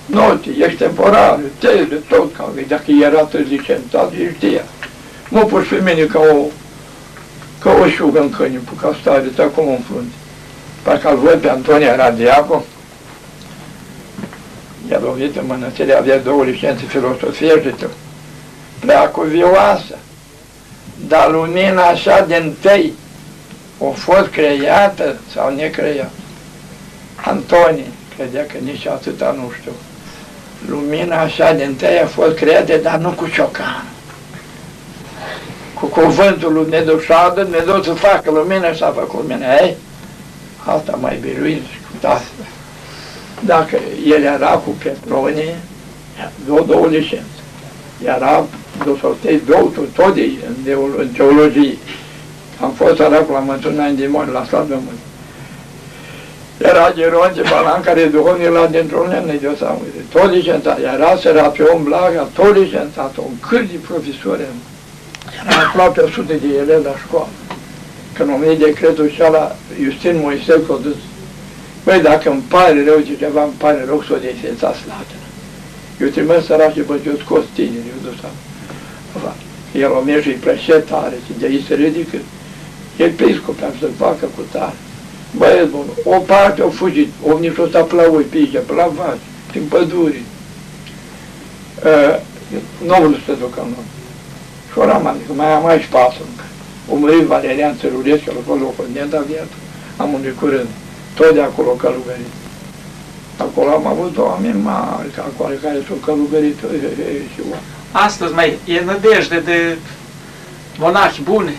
note, extemporare, teze, tot, ca, dacă era atât licentat, îi știa. Nu pus pe mine ca o, ca o șugă în câine, ca stare, de acum în frunte. Parcă al văd pe Antonia, era diacon, i-a lovit în mănăstire, avea două licențe filosofie și tot. Prea cuvioasă, dar lumina așa de întâi a fost creată sau necreată. Antonie credea că nici atâta nu știu. Lumina așa de întâi a fost creată, dar nu cu ciocan. Cu cuvântul lui Dumnezeu și a adus Dumnezeu să facă lumină și a făcut lumină. Ei, asta mai biruit și cu asta. Dacă el era cu Petronie, două, două licențe. Era doctortei doctor, tot de, în, teolo- în teologie. Am fost săracul la Mântunia în Dimon, la stat de Mânt. Era Geronte Balan, care duhovnic la dintr-un lemne de o să uite. Tot licențat. Era Serapion Blaga, tot licențat. Un cât de profesori. Era aproape 100 de elevi la școală. Când am venit decretul și la Justin Moise, că dus Băi, dacă îmi pare rău ce ceva, îmi pare rău să o defințați latină. Eu trimis săraci și eu scos tineri, eu dus am. El o merge, îi plăcea tare, și de aici se ridică. Episcop, am să facă cu tare. Băieți bun, o parte au fugit, o venit și o stat la oi, pe aici, pe la vaci, prin păduri. Uh, nu vreau să duc în nou. Și o rămas, că mai am mai spasul încă. O murit Valerian Țărurescu, el a fost locotenent aviat, am unui curând tot de acolo călugărit. Acolo am avut oameni mari, ca acolo care s-au călugărit e, e, și oameni. Astăzi mai e nădejde de monahi buni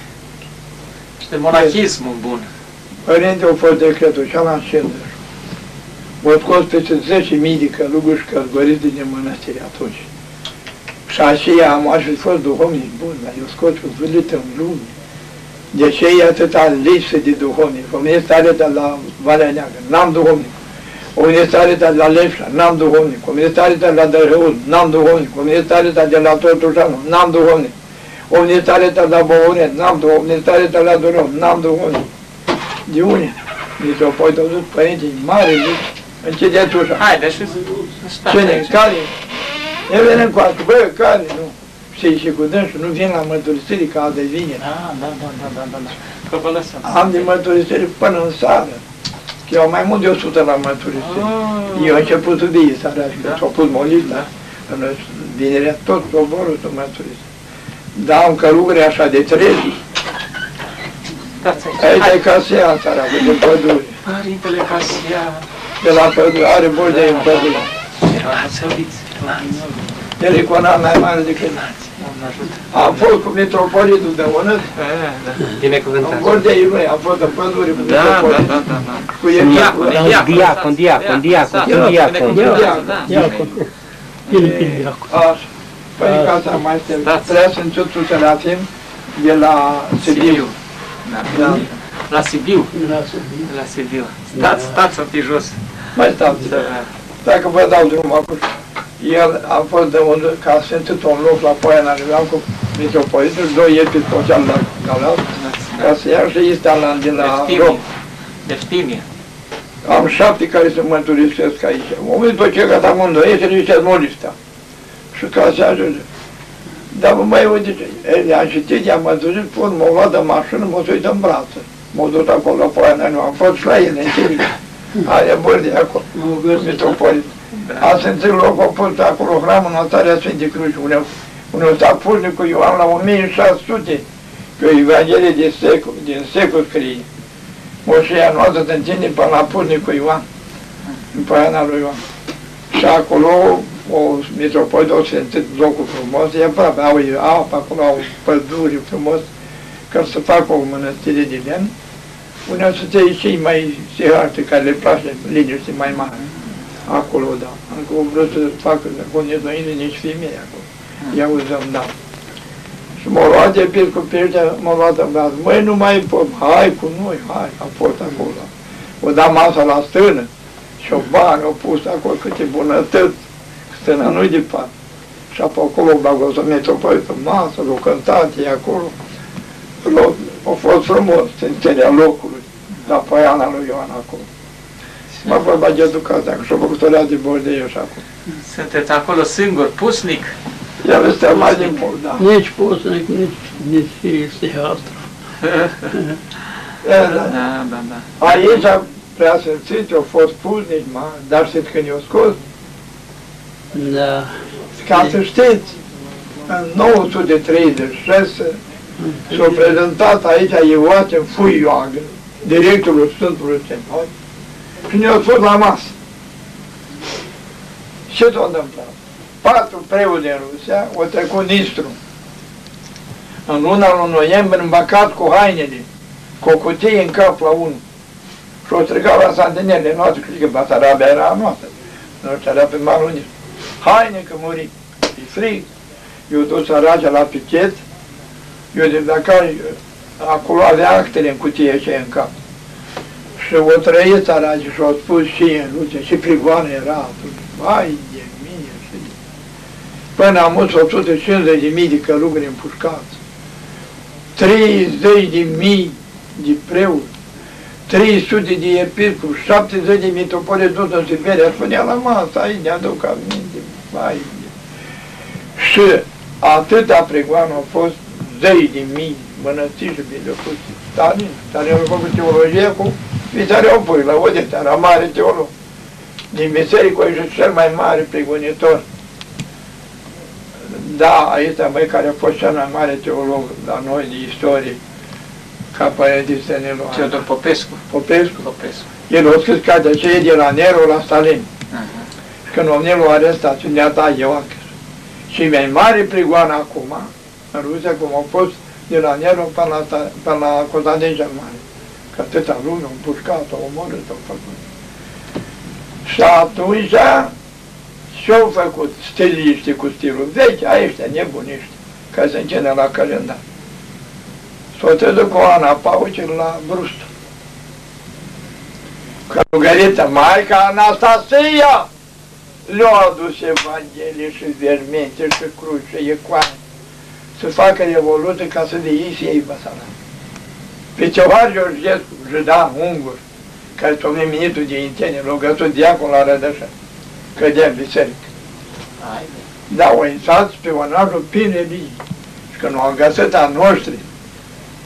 și de monahismul bun. Părinte au fost decretul și la 50. Au scos peste 10.000 de călugări și călugăriți din mănăstiri atunci. Și așa am aș fi fost duhovnic bun, dar eu scot o vâlită în lume. De ce e atâta lipsă de duhovnic? O mine stare de la Valea Neagră, n-am duhovnic. O mine stare de la Leșa, n-am duhovnic. O mine stare de la Dărăul, n-am duhovnic. O mine stare de la Totușanu, n-am duhovnic. O mine stare de la Băuret, n-am duhovnic. O mine stare de la Durău, n-am duhovnic. De unde? Mi s-au fost dus părinții mare, în ce de tușa. Haide și stați Cine? aici. Care? Ne venim cu asta, bă, care? Nu. Și și cu dânsul, nu vin la mărturisire ca de vine. Da, da, da, da, da, da, da. Că vă lăsăm. Am de mărturisire până în seară. Că eu mai mult de 100 la mărturisire. Ah. Eu început să de seara și Da. s-au pus molita. Până vinerea tot soborul să mărturisire. Da, un călugări așa de trei. Stați aici. Aici Hai, e casea seara, cu de pădure. Părintele Casia. De la pădure, are boli de în pădure. Ați auzit? El e cona mai mare decât nați. Doamne ajută. A fost cu mitropolitul de Onăt, E, da. în Binecuvântat. Gordeii lui, a fost în pădure cu Da, da, mitropolitul. da, da, da. Cu el Diacon, cu- e Diacon, diacon, diacon, da, sunt da, diacon. binecuvântat, da. Diacon. El e diacon. Așa. Păi ca să mai este, Da. trebuie să încetul să le fim de la Sibiu. Sibiu. Da. Da. La Sibiu. Lasă bine. La Sibiu. Stați, stați un pic jos. Mai stați. Da. Dacă vă dau drumul acum, el a fost de unde, ca sfințit un loc la Poiana Riveam cu mitropolitul, doi episcopali la Galați, ca să ia și este la, de la Eftimie. Rom. Eftimie. Am șapte care se mărturisesc aici. Omul după ce gata amândoi, este niște molista. Și ca să ajunge. Dar mă mai uite, el am citit, i-am mărturit, pun, m-au luat de mașină, m-au suit în brațe. M-au dus acolo la Poiana, nu am fost și la el, în Chirică. Are bărdi acolo, Mă găsesc. mitropolit. Da. A simțit locul, a fost acolo hramul notarea Sfintei Cruci, unde, unde s-a pus cu Ioan la 1600, că o Evanghelie din secol, din secol scrie. Moșia noastră se întinde până la Puznicul Ioan, în Poiana lui Ioan. Și acolo o mitropolit o simțit locul frumos, e aproape, au apă, acolo au păduri frumos, ca să facă o mănăstire de lemn, unde o să te cei mai seharte care le place liniște mai mare. Acolo, da. Acolo vreau să facă, acolo nu e nici femei acolo. Ia uzăm, da. Și m-au luat de episcopii ăștia, m-au luat în braț. Măi, nu mai pot, hai cu noi, hai, a fost acolo. O da masa la stână și o bani, au pus acolo câte bunătăți. Stâna nu-i departe. Și apoi acolo bagă să metropolită masă, l-au cântat, e acolo. L-au- A fost frumos, sfințenia locului, la Poiana lui Ioan acolo. Mă vorba de educația, că și-o făcut de bordei și acolo. Sunteți acolo singur, pusnic. El este mai din pol, da. Nici postnic, nici, nici este altru. E, da. Da, da, da. Aici prea simțit, au fost puznici mari, dar știți când i-au scos? Da. Ca să știți, în 936 s-a prezentat aici Ioachim Fuioagă, directorul Sfântului Temple, și ne-a spus la masă. Ce s-a întâmplat? Patru preoți din Rusia au trecut Nistru. În luna lui noiembrie îmbăcat cu hainele, cu o cutie în cap la unul. Și o strigau la santinele noastre, că Basarabia era a noastră. Noastră era pe malul Nistru. Haine că muri, e frig. Eu dus săracia la pichet, eu de dacă acolo avea actele în cutie și în cap. Și o trăit săraci și au spus și în luce, și prigoană era atunci. Vai de mine! Și... Până am mus 150 de mii de călugări împușcați. 30 de mii de preoți. 300 de episcopi, 70 de mitropole dus în Siberia, spunea la masă, aici ne aduc aminte, vai. Și atâta pregoană au fost zeci de mii mănăstiri și bibliocuri. Stalin, Stalin a făcut teologie cu Vitarea Opului, la Odeta, era mare teolog. Din biserică a ieșit cel mai mare pregonitor. Da, aici mai care a fost cel mai mare teolog la noi de istorie, ca părinte Stănilu. Teodor Popescu. Popescu. Popescu. El a scris ca de aceea de la Nero la Stalin. Aha. Și când Omnel a arestat și ne-a dat Ioachim. Și mai mare prigoană acum, în Rusia, cum au fost de la Nero până la, Sta- până la Constantin cel Mare. Că atâta lume au împușcat, au omorât, au făcut. Și atunci și-au făcut stiliști cu stilul vechi, ăștia nebuniști, ca să încene la calendar. S-o trezit cu Ana Paucil la Brustul. Călugărița, Maica Anastasia, le-a adus Evanghelie și vermente și cruci și icoane să facă revoluție ca să de ei să iei Basara. Pe Ciohar Georgescu, judan, ungur, care s-a ministru de interne, l-a găsit diacon la Rădășa, cădea în biserică. Da, au intrat spionajul prin religie. Și când au găsit a noștri,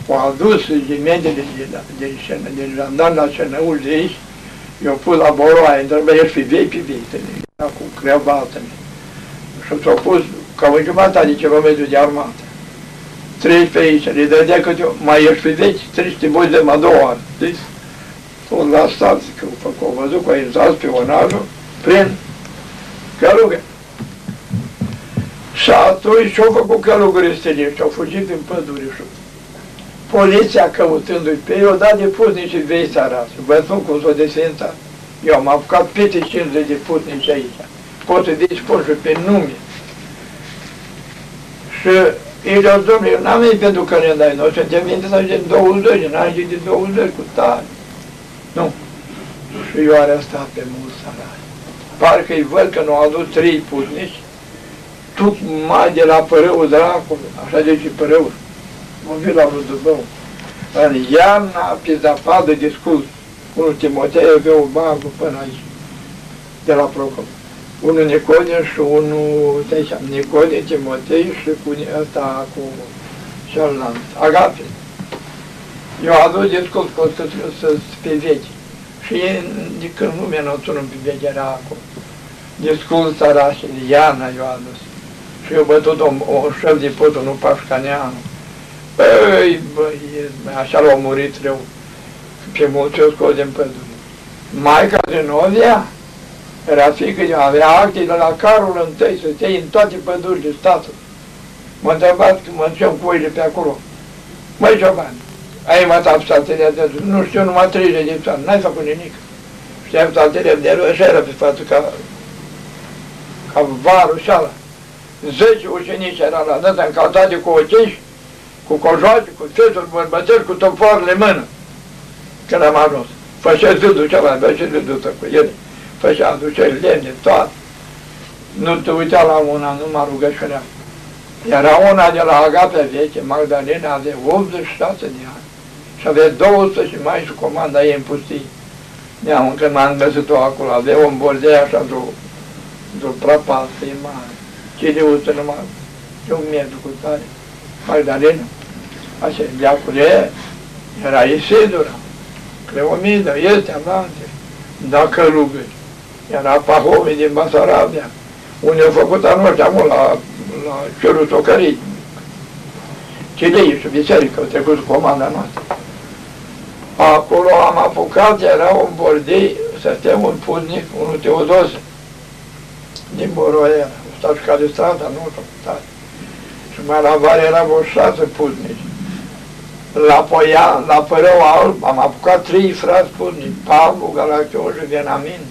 au adus regimentele de, de, de, de, de jandarmi la Cernăuș de aici, i-au pus la boroaie, întrebă, ești pe vei, pe vei, era cu creabată. Și s-au pus ca o jumătate de kilometru de armată. Treci pe aici, le dădea câte o, mai ești pe veci, treci te bozi de a doua oară. Deci, tot la stat, că au făcut, au văzut că a intrat spionajul prin călugă. Și atunci și-au făcut călugării steliști, au fugit în pădure și poliția căutându-i pe ei, o dat de putnici vei țara. Vă spun cum s-o desfințat. Eu am apucat peste 50 de putnici aici. Pot să dispun și pe nume. Și ei le-au domnule, eu n-am venit pentru calendar, noi suntem veniți de 20, n-am zis de 20 cu tare. Nu. Și eu arestat pe mulți săraci. Parcă îi văd că nu au adus trei putnici, tu mai de la părăul dracului, așa zice părăul, mă vin la Rudubău. În iarna, pe zapadă de scurs, unul Timotei avea o bagă până aici, de la Procop. Unul Nicodem și unul, stai așa, Nicodem, Timotei și cu ăsta, cu celălalt, Agape. Eu adus discurs că să, să, pe vechi. Și de când lumea nu tună pe vechi era acolo. Discurs sărașele, Iana eu adus. Și eu bătut o, o șef de putul, nu Pașcaneanu. Băi, băi, așa l-au murit rău. Pe mulți o scos din pădure. Maica Zenovia era fică de avea acte de la carul întâi să stea în toate pădurile statului. Mă întrebat când mă duceam cu oile pe acolo. Măi, Cioban, ai învățat psalteria de Nu știu, numai 30 de psalmi, n-ai făcut nimic. Știam psalteria de rău, așa era pe față, ca, ca varul și ala. Zece ucenici era la data încalțate cu ocheși, cu cojoace, cu țesuri bărbățări, cu topoarele în mână. Când am ajuns. Făcea zâdul ceva, avea și zâdul cu el. Făcea, aducea lemne, toate. Nu te uita la una, numai rugăciunea. Era una de la Agapea veche, Magdalena, avea 86 de ani. Și avea 200 și mai și comanda ei în pustii. Ne-am încă m-am găsit-o acolo, avea un bordei așa, de o prapasă mare. Cine uite numai de un metru cu tare. Magdalena, așa, deacule, era Isidora, Cleomida, este amante, dacă rugări. Era Pahome din Basarabia, unde au făcut anul ăștia mult la, la cerul Tocării. Cilei și biserică, au trecut cu comanda noastră. Acolo am apucat, era un bordei, să stea un puznic, unul Teodose, din Boroiera stat ca de strada, nu facultate. Și mai la vară era vreo șase putnici. La Poia, la Părău Alb, am apucat trei frați putnici, Pablo, Galachion și Venamin.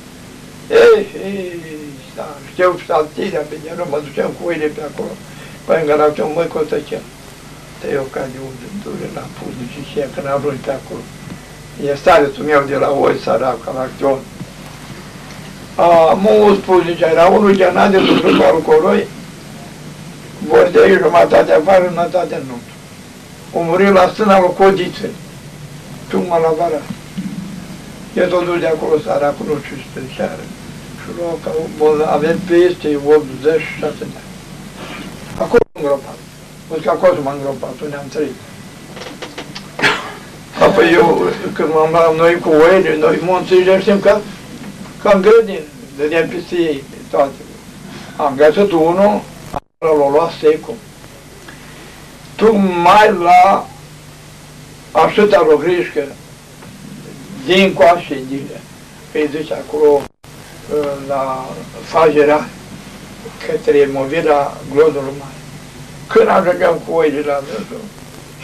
Ei, ei, da, știu psaltirea pe genul, mă duceam cu oile pe acolo. Păi în Galachion, măi, Cotăcea. Te eu ca de unde dure la putnici și când ajungi pe acolo. E starețul meu de la oi, sărac, Galachion mulți puznici, era unul genat de sus al coroi, bordei jumătate afară, jumătate nu. O murit la stâna lui Codiță, tocmai la vara. E tot dus de acolo săracul nu știu spre seară. Și lua ca o bolă, avem peste 86 de ani. Acolo am îngropat. Văd că acolo m-am îngropat, unde am trăit. Apoi eu, când m-am luat noi cu oile, noi munții, știm că ca în grădină, dădeam peste ei, toate. Am găsit unul, l-a luat secul. Tu mai la așuta Rohrișcă, din coașe, din, îi zice acolo, la fagerea către movirea glodului mare. Când ajungeam cu oile la dânsul,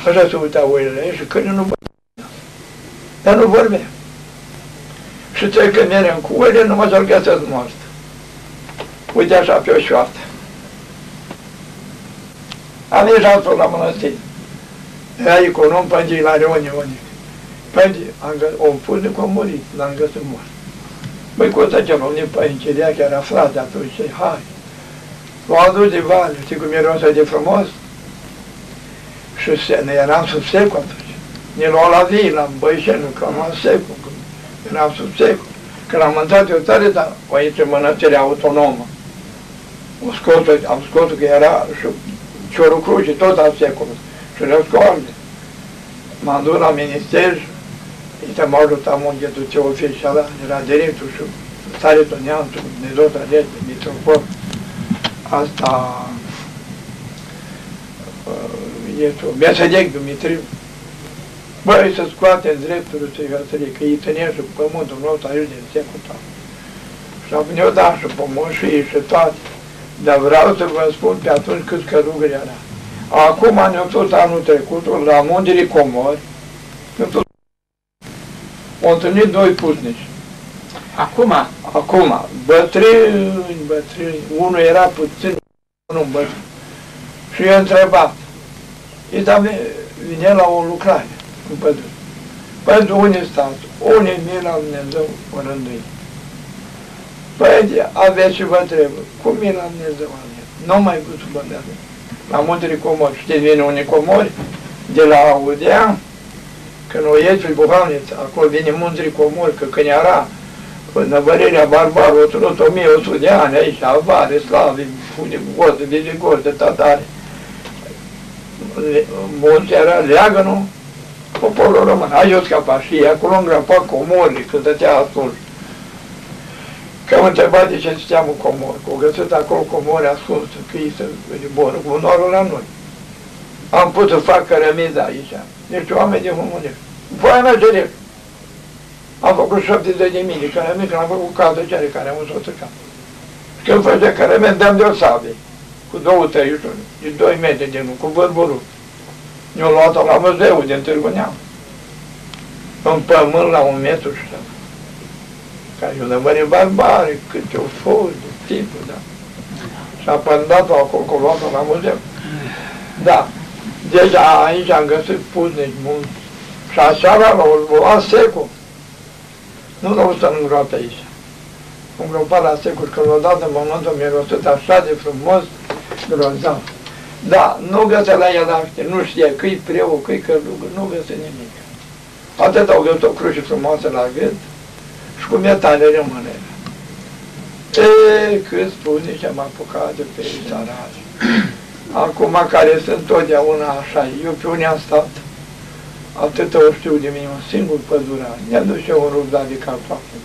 așa se uita oilele și când nu vorbea. Dar nu vorbea și țări când merem cu oile, numai să-l găsesc mort. Uite așa pe o șoartă. Am ieșit la mănăstire. Era econom pânge la reune unic. Pânge, am găsit, o pune cu murit, l-am găsit mort. Băi, cu ăsta ce luăm din părinceria, că era frate atunci, și hai. L-au adus de vale, știi cum era de frumos? Și se, ne eram sub secul atunci. Ne luau la vii, la băișenul, că am secul, eram sub secul. Când am intrat eu tare, dar o aici mănăstire autonomă. O scos, am scos că era și Ciorul Cruce, tot al secolului. Și le scoarde. M-am dus la minister, Ite m-a ajutat munghetul ce oficial, era directul și stare toneantul, Dumnezeu Tădete, mitropol. Asta uh, este o Mesedec Dumitriu. Băi, să scoatem dreptul să-i hățării, că îi tănește pământul nostru aici din secul tău. Și am venit da și pământ și ei și toate. Dar vreau să vă spun pe atunci cât călugări era. Acum ne-au tot anul trecut, la Mundirii Comori, ne-au tot... au întâlnit doi putnici. Acum, Acum, bătrâni, bătrâni, unul era puțin, unul bătrân. Și i-a întrebat, îi da, vine la o lucrare în pădure. Păi, unde stați? Unde mi la Dumnezeu o rânduie? Păi, aveți și vă trebuie. Cum mi la Dumnezeu aveți? Nu mai vrut să bădează. La muntele Comori. Știți, vine unii comori de la Audea, când o ieși pe Buhavniță, acolo vine muntele Comori, că când era năvărirea barbară, o trăut 1100 de ani aici, avare, slavi, goze, vizigoze, tatare. Munții era leagănul, poporul român. Aici o scapa și acolo îngrapa comorii, când stătea atunci. Că am întrebat de ce stăteam în comor, că au găsit acolo comori ascunse, închisă, de boră, cu norul la noi. Am putut să fac cărămidă aici. Deci oameni de comunism. Voia mea direct. Am făcut 70 de mii de cărămidă, când am făcut caldă cere care am usat să cap. Și când făcea cărămidă, dăm de o sabie, cu două tăișuri, de 2 metri de nu, cu vârburul. Ne-au luat la muzeul din Târgu Neam. În pământ la un metru și ceva. Ca și o lămări barbare, câte o fost de tipul, da. Și a pândat-o acolo, cu luat la muzeu. Da. Deci aici am găsit puznici mulți. Și aseara l-au luat secul. Nu l-au stat în groapă aici. Un gropat la secul, că l-au dat în momentul mirosit așa de frumos, grozav. Da, nu găsea la el acte, nu știe că-i preu, că-i călugă, nu găsea nimic. Atât au găsit o cruce frumoasă la gât și cu metale rămâne. E, cât spune ce am apucat de pe săraci. Acum care sunt totdeauna așa, eu pe unde am stat, atât o știu de mine, un singur pădurar, mi-a dus eu un rugdat de cartofi,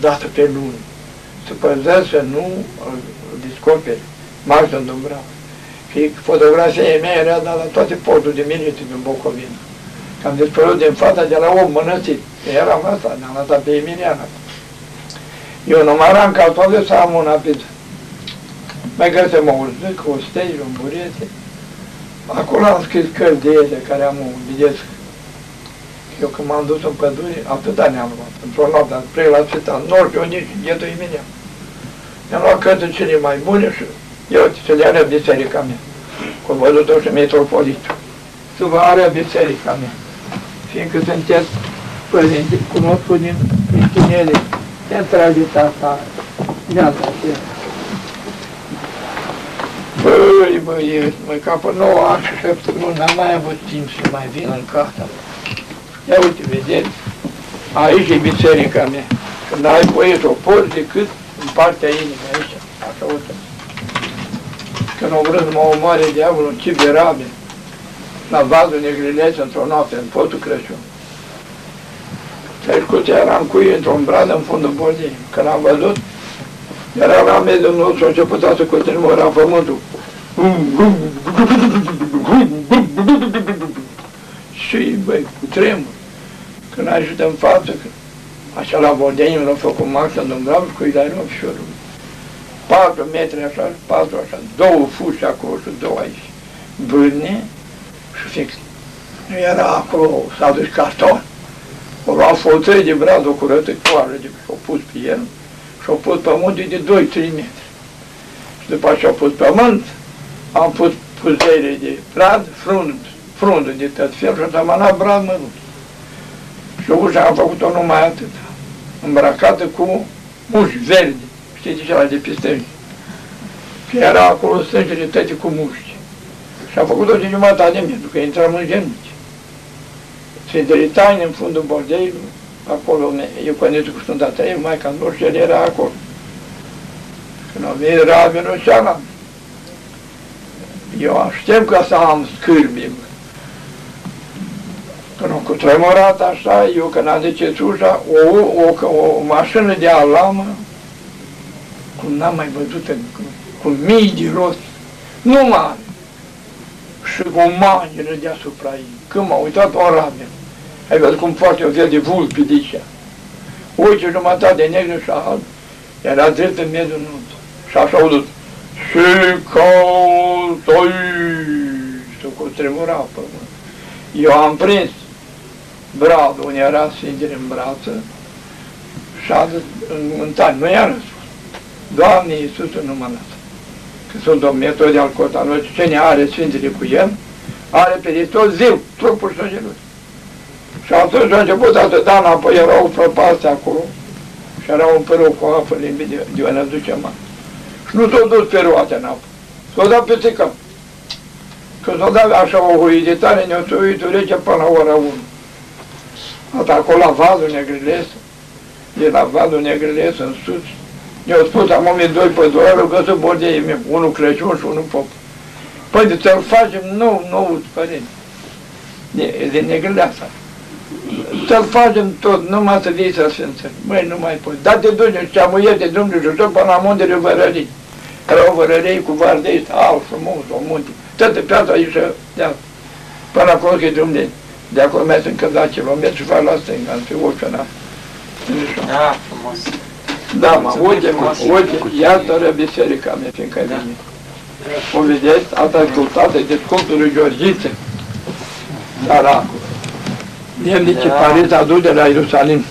dată pe lună, să păzesc să nu îl descoperi, marș în Dumbrava. Și fotografia mea era dat la toate portul de milite din Bucovina. Că am dispărut din fata de la om mănățit. Eram asta, ne-am lăsat pe Emiliana. Eu nu mai eram cartofi să am una pizza. Mai găsem o urzic, o stei, un burete. Acolo am scris cărți de ele care am un bilet. Eu când m-am dus în pădure, atâta ne-am luat. Într-o noapte, am prei la Țitan, nori pe unde ghetul imediat. Ne-am luat cărți cele mai bune și eu să le arăt biserica mea. Cu văzut-o și metropolitul. Să vă arăt biserica mea. Fiindcă sunteți părinți cunoscut din Chinele, centralitatea, viața aceea. Băi, băi, măi, ca pe 9 ani și săptămâni, n-am mai avut timp să mai vin în casa. Ia uite, vedeți, aici e biserica mea. Când ai voie să o porți decât în partea inimii, aici, așa uite. Când o vrut să mă omoare diavolul în ciberabe, la vazul negrileț într-o noapte, în potul Crăciun. Deci cu ce eram cu ei într-o îmbradă în fundul bordei. Când am văzut, era la mediul nostru, a început să cutremura pământul. Și, băi, cu tremur. Când a ajută în față, că așa la Bordeni l-a făcut Max în Dumbrava cu Ilarion Fiorul. Patru metri așa, patru așa, două fuși acolo și două aici. Bârne și fix. Nu era acolo, s-a dus carton. O luat foței de brad, o curătă coară de și-o pus pe el și-o pus pământul de 2-3 metri. Și după ce au pus pământ, am pus puzele de brad, frund, frundă de tot fel și am anat brad mărunt. Și ușa am făcut-o numai atât, îmbrăcată cu mușchi verdi, știți ce de pistări. Și era acolo sângele tăte cu mușchi. Și am făcut-o de jumătate de metru, că intram în genunchi. Sfintele Taine, în fundul bordeilului, acolo, eu cu Sfânta Trei, Maica nu și el era acolo. Când a venit rabinul cealaltă, eu aștept ca să am scârbi. Când a cutremurat așa, eu când am zis ușa, o, o, o, o mașină de alamă, cum n-am mai văzut în, cu, cu mii de roți, nu mare, și cu manieră deasupra ei. Când m-a uitat, o rabină. Ai văzut cum poate o fel de vulpi de aici. Uite jumătate de negru și alb. Era drept în mediul nostru. Și așa auzit. și căutoi, și cu tremura pământ. Eu am prins bradul, unde era Sfintele în brață, și a zis, în, în tani, nu i-a răspuns. Doamne Iisuse, nu mă lasă. Că sunt o metode al cotanului, cine are Sfintele cu el, are pe tot zil, trupul și sângelui. Și atunci a început să da înapoi, era o prăpastie acolo și era un perou cu apă limpede de unde duce mă. Și nu s-au dus peroate în apă, s-au dat peste cap. Că s-au dat așa o huiditare, ne-au suit rece până la ora 1. Ata acolo la vadul negriles, de la vadul negriles în sus, ne-au spus, am oameni doi pe doi, au găsit bordeii mei, unul Crăciun și unul Pop. Păi de să-l facem nou, nou, părinte, de, de negrileasa să-l facem tot, numai să vii să sfințări. Măi, nu mai pot. Da, te duci, și am uit de Dumnezeu, tot până la muntele Vărării. Era o vărărie cu vardei, alt, frumos, o munte. Toată piața aici, de până acolo că e Dumnezeu. De acolo mai sunt câțiva kilometri și fac la stânga, pe Oceana. Da, frumos. Da, mă, uite, mă, uite, iată ră biserica mea, fiindcă ai venit. O vedeți? Asta e cultată de Sfântul lui Georgiță. Săracul. El zice, Da. Paris a dus de la Ierusalim.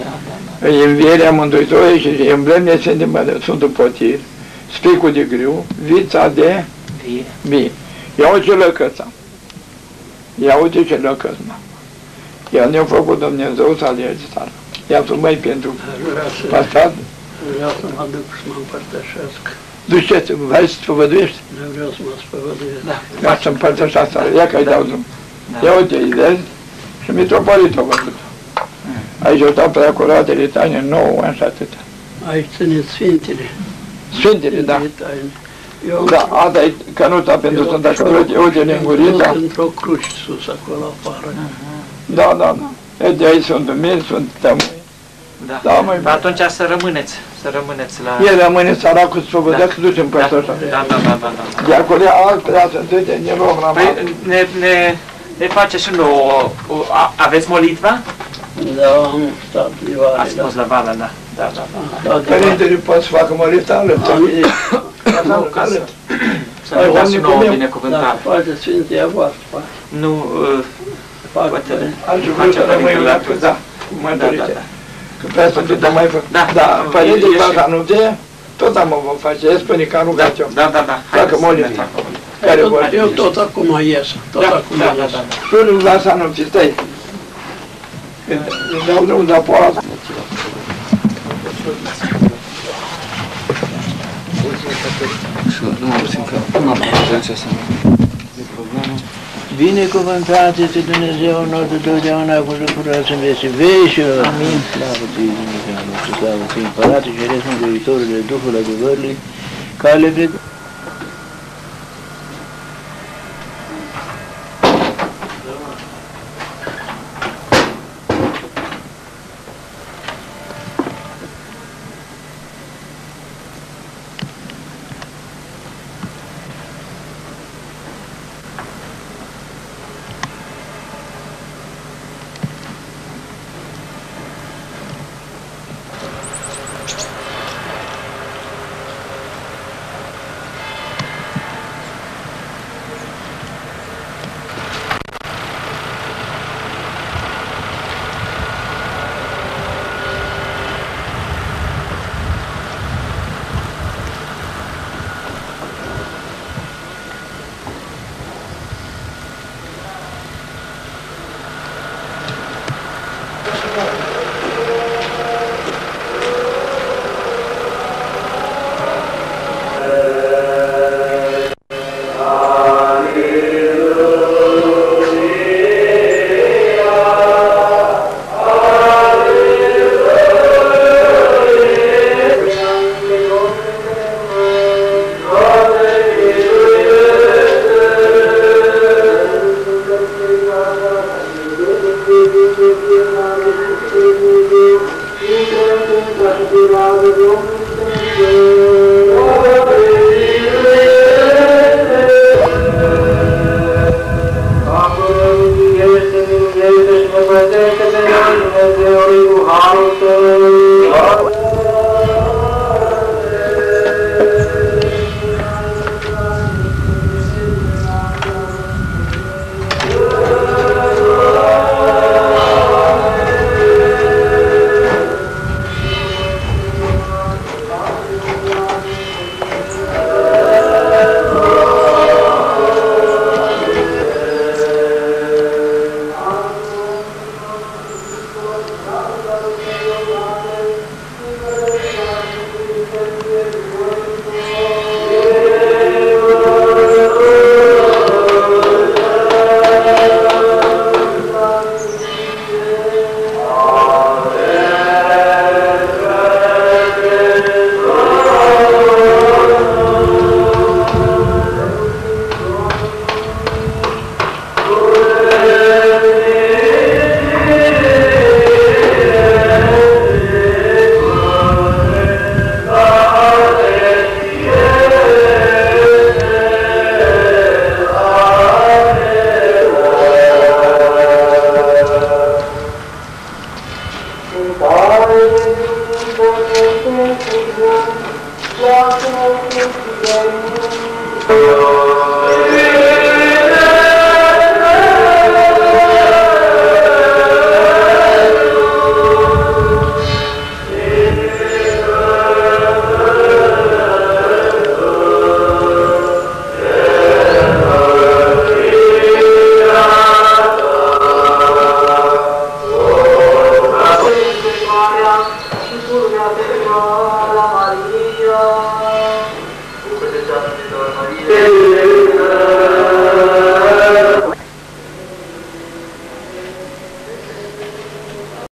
Da, În învierea Mântuitorului și embleme sunt de Sfântul Potir, spicul de griu, vița de Vie. mie. Ia uite ce lăcăța. Ia uite ce lăcăța. El ne-a făcut Dumnezeu să alergi țara. Ia tu mai pentru Vreau să, pastat. vreau să mă duc să mă împărtășesc. Duceți, vrei să te văduiești? Nu vreau să mă spăvăduiesc. Da. Ca să împărtășească țara. Ia că-i Da. dau drum. Da. Ia uite, îi vezi? Și mitropolitul a văzut. Aici au stat preacuratele taine 9 ani și atâta. Aici țineți Sfintele. Sfintele, da. Taine. Eu Da, asta e cănuta pentru eu- Sfânta Căruț, eu de lingurița. Sunt într-o cruce sus acolo afară. Da, da, da. E de aici sunt mii, sunt tămâi. Da. Da, măi. Dar atunci să rămâneți, să rămâneți la... El rămâne săracul să vă dea că duce în Da, păsășa. da, da, da, da, da. De acolo alt prea sunt uite, ne luăm la Păi, masă. ne, ne, ne face și nouă, o, o, a, aveți molitva? Da, am stat de vale, Ați da. fost la Valea, da. Da, da, da. Am stat de vale. Părintele poate să facă mărita alăptă. Am zis, Nu, ca să, să Hai, ne dați și oameni nouă cum e? dacă binecuvântare. face Sfinția voastră, face. Nu, uh, Fac, Poate. Aș vrea să rămâi un dată, da, cu da, da, mărturie. da. Că prea sunt de mai făcut. Da, Da, e- părintele e și- fac anunțe, tot am o vom face, el spune că am rugat eu. Da, da, da. Facă Haideți să molitva. Ne facem. Care Eu, vor eu tot acum ies, tot Da, acum da, da, ies. da. Și nu lasă anunții, stai. Când îmi dau drumul de apoi, Binecuvântat este Dumnezeu nostru totdeauna cu lucrurile în vieții veșilor. Amin. Slavă ție, Dumnezeu nostru, slavă ție, Împărate și Ceresc Mântuitorule, Duhul adevărului, care le